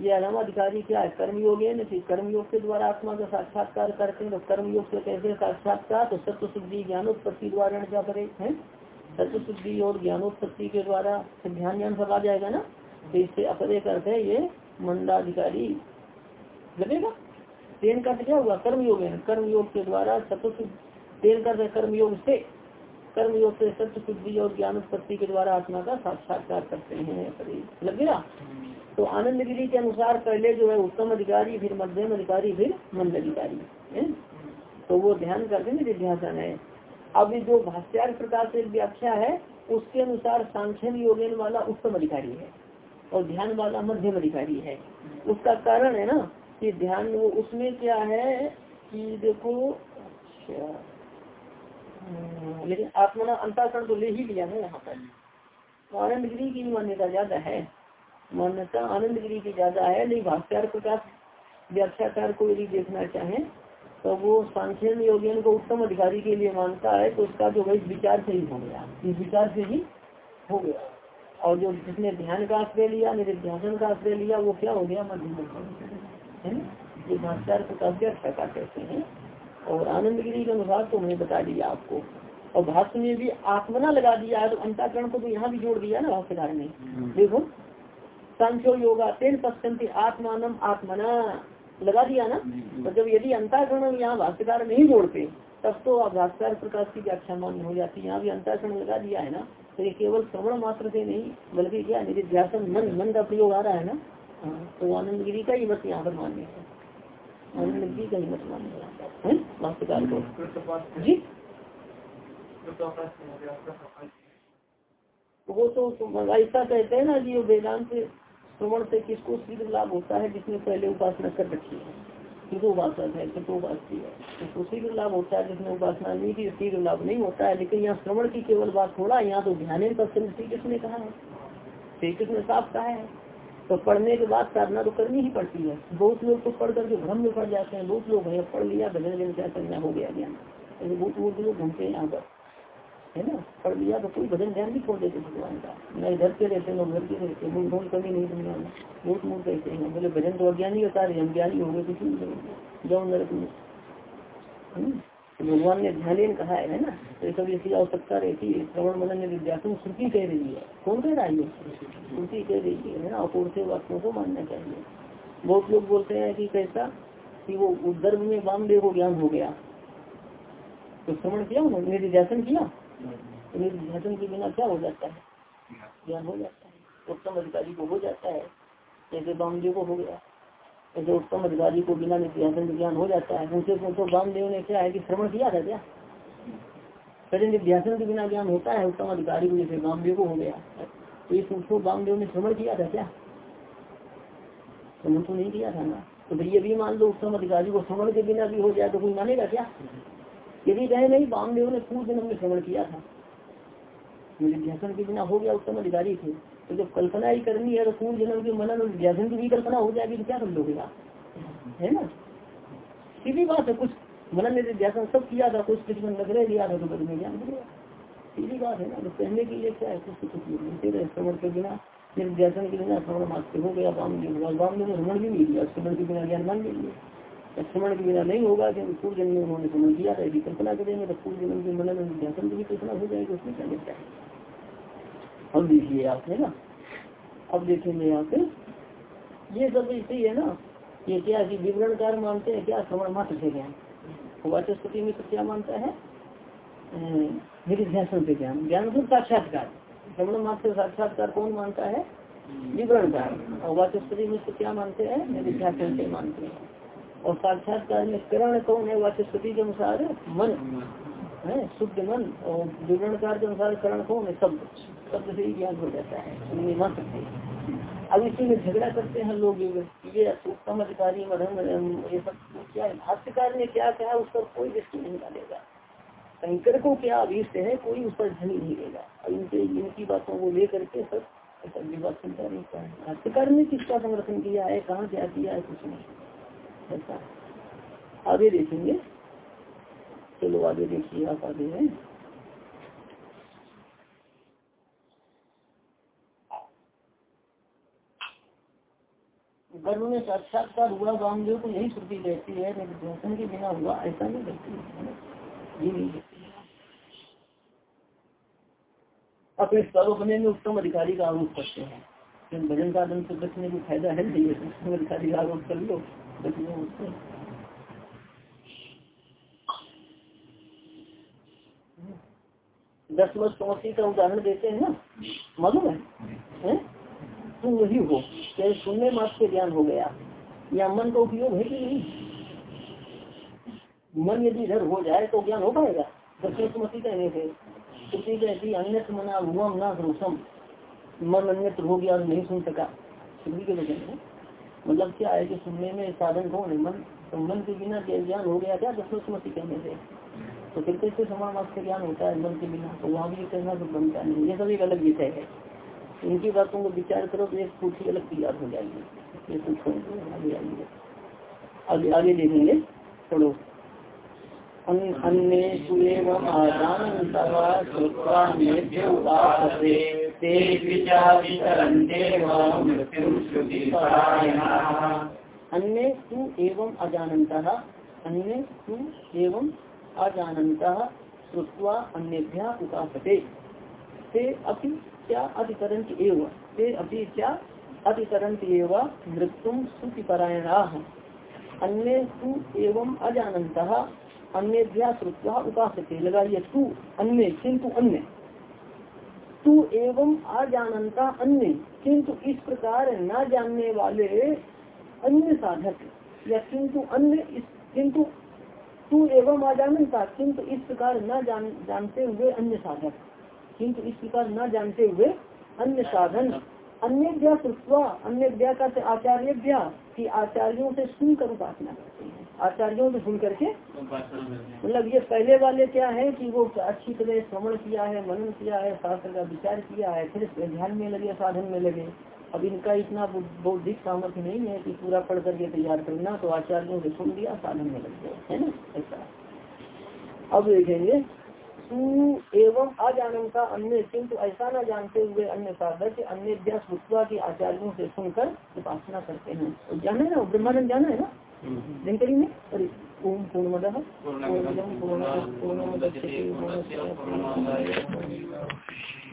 ये अधम अधिकारी क्या है? कर्मयोग है कर्म योग के द्वारा आत्मा का साक्षात्कार करते हैं तो कर्म योग से कैसे साक्षात्कार तो सत्य शुद्धि ज्ञानोत्पत्ति द्वारा क्या करे? है? सत्य शुद्धि और ज्ञानोत्पत्ति के द्वारा ध्यान ज्ञान सब आ जाएगा ना? तो इससे अपरे करते है ये मंडाधिकारी। लगेगा? तेन का क्या हुआ? कर्मयोग है। कर्म योग के द्वारा सत्य तेन का कर्म योग से। कर्मयोग से सत्य शुद्धि और ज्ञान उत्पत्ति के द्वारा आत्मा का साक्षात्कार करते हैं। लग गया तो आनंद गिरी के अनुसार पहले जो है उत्तम अधिकारी फिर मध्यम अधिकारी फिर मंद अधिकारी तो वो ध्यान करते हैं निध्यासन है अब जो भाष्यार प्रकार से व्याख्या है उसके अनुसार सांख्यन योगेन वाला उत्तम अधिकारी है और ध्यान वाला मध्यम अधिकारी है। उसका कारण है ना कि ध्यान वो उसमें क्या है कि देखो अच्छा, लेकिन आत्मना अंताकरण तो ले ही लिया है यहाँ पर। आनंद गिरी की मान्यता ज़्यादा है। मान्यता आनंद गिरी की ज़्यादा है नहीं भाष्यार प्रकाश व्याख्याकार को यदि देखना चाहें तो वो सांख्यन योगियन को उत्तम अधिकारी के लिए मानता है तो उसका जो है विचार से ही हो गया। इस विचार से ही हो गया। और जो जिसने ध्यान का आश्रय लिया मेरे निधिध्यासन का आश्रय लिया वो क्या हो गया? मध्यम है ये भाष्यार प्रकाश अच्छा का कहते हैं। और आनंद गिरी के अनुसार तो मैंने बता दिया आपको। और भाष्य में भी आत्मना लगा दिया है तो अंताकरण को तो यहाँ भी जोड़ दिया ना भाष्यकार ने। देखो सांख्यो योगा तेन पश्चंती आत्मान आत्मना। लगा दिया ना? तो जब यदि अंताकरण यहाँ भाष्यकार नहीं जोड़ते तब तो आप भाष्यकार प्रकाश की व्याख्या मान्य हो जाती है। यहाँ भी अंताकरण लगा दिया है ना? तो ये केवल श्रवण मात्र से नहीं बल्कि क्या निधिध्यासन मन मन का प्रयोग आ रहा है ना? हाँ, तो आनंद गिरी का ही मत यहाँ पर मान्य है। आनंद गिरी का ही मत मान्य है। भाष्यकार को। जी? वो तो ऐसा कहते हैं ना कि वेदांत श्रवण से किसको शीघ्र लाभ होता है जिसने पहले उपासना कर रखी है। किसको उपासक है किसको उपासकी है। किसको शीघ्र लाभ होता है जिसने उपासना नहीं की शीघ्र लाभ नहीं होता है। लेकिन यहाँ श्रवण की केवल बात थोड़ा, यहाँ तो ध्यान पर श्री कृष्ण ने कहा है। श्री कृष्ण ने साफ़ कहा है। तो पढ़ने के बाद साधना तो करनी ही पड़ती है। बहुत लोग तो पढ़ करके भ्रम में पड़ जाते हैं। बहुत लोग भैया पढ़ लिया भजन भजन क्या करना हो गया ज्ञान। बहुत बहुत लोग घूमते हैं यहाँ पर। है ना? पढ़ लिया तो कोई भजन ध्यान नहीं छोड़ देते भगवान का। न इधर के रहते हैं घर के रहते मूल ढोल कभी नहीं दुनिया में। बहुत मूल कहते हैं। बोले भजन तो अज्ञानी का कार्य हम हो गए कुछ नहीं जाओ नरक में तो भगवान ने ध्यान कहा है ना? तो ये सब ऐसी आवश्यकता रहती है। श्रवण मनन विद्यार्थी श्रुति कह रही है। कौन कह रहा है श्रुति कह रही है ना? अपूर्व से वाक्यों को मानना चाहिए। बहुत लोग बोलते हैं कि कैसा? कि वो गर्भ में वामदेव को ज्ञान हो गया। तो श्रवण किया उन्होंने? निर्देशन किया? तो निर्ध्यासन के बिना क्या हो जाता है? ज्ञान हो जाता है। उत्तम अधिकारी को हो जाता है। जैसे बामदेव को हो गया। जैसे उत्तम अधिकारी को बिना निर्ध्यासन के ज्ञान हो जाता है। उनसे पूछो, बामदेव ने क्या है कि श्रवण किया था क्या? पहले निर्ध्यासन के बिना ज्ञान होता है, उत्तम अधिकारी को जैसे बामदेव को हो गया। तो ये पूछो, बामदेव ने श्रवण किया था क्या? श्रवण तो नहीं किया था ना। तो भैया भी मान लो, उत्तम अधिकारी को श्रवण के बिना भी हो जाए तो कोई मानेगा क्या? यदि कहे नहीं वामदेव ने पूर्व जन्म में श्रवण किया था। ध्यान के बिना हो गया, उत्तम अधिकारी थे। तो जब कल्पना ही करनी है तो पूर्व जन्म के मनन और ध्यान की भी कल्पना हो जाएगी तो क्या कर आप है ना? सीधी बात है, कुछ मनन ने ध्यान सब किया था, कुछ कुछ लग रहे दिया था तो में ज्ञान सीधी बात है ना तो कहने के लिए क्या है? कुछ कुछ मिलते रहे, श्रवण के बिना। निर्ध्यासन के बिना श्रवण मात्र हो गया वामदेव वामदेव ने श्रवण भी नहीं दिया श्रवण के बिना ज्ञान मान लीजिए श्रवण के बिना नहीं होगा कि पूर्व जन्म में उन्होंने समझ किया था यदि कल्पना करेंगे तो पूर्व जन्म के मनन ध्यान की भी कल्पना हो जाएगी उसमें क्या लगता है? अब देखिए आप है ना अब देखेंगे यहाँ पे। ये सब ऐसे ही है ना ये क्या कि विवरणकार मानते हैं क्या श्रवण मात्र से ज्ञान? वाचस्पति में क्या मानता है? निधिध्यासन से ज्ञान। ज्ञान मतलब साक्षात्कार। श्रवण मात्र साक्षात्कार कौन मानता है? विवरणकार। और वाचस्पति में क्या मानते हैं? निधिध्यासन से मानते हैं। और साक्षात्कार में करण कौन है? वाचस्पति के अनुसार मन। है? शुद्ध मन। और विवरणकार के अनुसार करण कौन है? शब्द। शब्द से ही ज्ञान हो जाता है। अब इसी में झगड़ा करते हैं लोग। ये उत्तम अधिकारी मधम ये सब क्या है? भाष्यकार ने क्या कहा, उस पर कोई दृष्टि नहीं डालेगा। शंकर को क्या अभीष्ट है, कोई उस पर ध्यान नहीं देगा। अब इनके, इनकी बातों को लेकर के सब ऐसा विवाद चलता नहीं है। भाष्यकार ने किसका समर्थन किया है? कहाँ क्या किया है कुछ नहीं। ऐसा। आगे देखेंगे। चलो, आगे देखिए आप आगे हैं। गर्भ में साक्षात्कार हुआ वामदेव को यही श्रुति कहती है निर्देशन के बिना हुआ, ऐसा नहीं कहती है नहीं कहती अपने स्वरूपने में उत्तम अधिकारी का आरोप करते हैं। भजन का साधन से बचने को फ़ायदा है नहीं उत्तम अधिकारी का आरोप कर लो। दस वर्ष समस्या का उदाहरण देते हैं ना? मालूम है? तुम वही हो। चाहे सुनने मात्र से ज्ञान हो गया, या मन का उपयोग है कि नहीं? मन यदि इधर हो जाए तो ज्ञान हो पाएगा। दक्षिण सुमति कहने से श्रुति कहती अन्यत्र मना भुवम ना मन अन्यत्र हो गया और नहीं सुन सका। श्रुति के वचन है। मतलब क्या है कि सुनने में साधन कौन है मन तो मन के बिना ज्ञान हो गया क्या? दशमति कहने से। तो फिर कैसे समान मार्ग से ज्ञान होता है, मन के बिना। तो वहाँ भी कहना तो बनता नहीं। ये सब एक अलग विषय है। इनकी बातों को विचार करो तो एक पूछी अलग तैयार हो जाएगी। ये पूछो, आगे आएँगे आगे आगे देखेंगे। चलो अन्य अन्य तू एवं अजानत अन्य तू एवं अजानत श्रुवा अन्यभ्या उपासते। ते अपि क्या अधिकरण एव, ते अपि क्या अधिकरण एवं मृत्यु श्रुतिपरायणा। अन्य तू एवं अजानत अन्य श्रुत्वा उपासते। लगाइए तू अन्य किंतु अन्य। तू एवं अजानता अन्य, किंतु इस प्रकार न जानने वाले अन्य साधक। या किंतु अन्य किंतु तू एवं अजानता किंतु इस प्रकार न जान, जानते हुए अन्य साधक। किंतु इस प्रकार न जानते हुए अन्य साधन। अन्य व्या श्रुत्वा अन्य का आचार्य की आचार्यों से सुनकर उपासना करते हैं। आचार्यों से सुन करके मतलब ये पहले वाले क्या है कि वो अच्छी तरह श्रवण किया है मनन किया है शास्त्र का विचार किया है फिर ध्यान में लगे साधन में लगे। अब इनका इतना बौद्धिक सामर्थ्य नहीं है कि पूरा पढ़ करके तैयार करना तो आचार्यों से सुन लिया साधन में लग गया है ना? ऐसा। अब देखेंगे तू एवं अजानता अन्य किंतु ऐसा न जानते हुए अन्य साधक अन्य की आचार्यों से सुनकर उपासना करते हैं। जाना है ना ब्रह्मानंद जाना है ना? दिनकरी में अरे ओम पूर्णमद पूर्णमद पूर्ण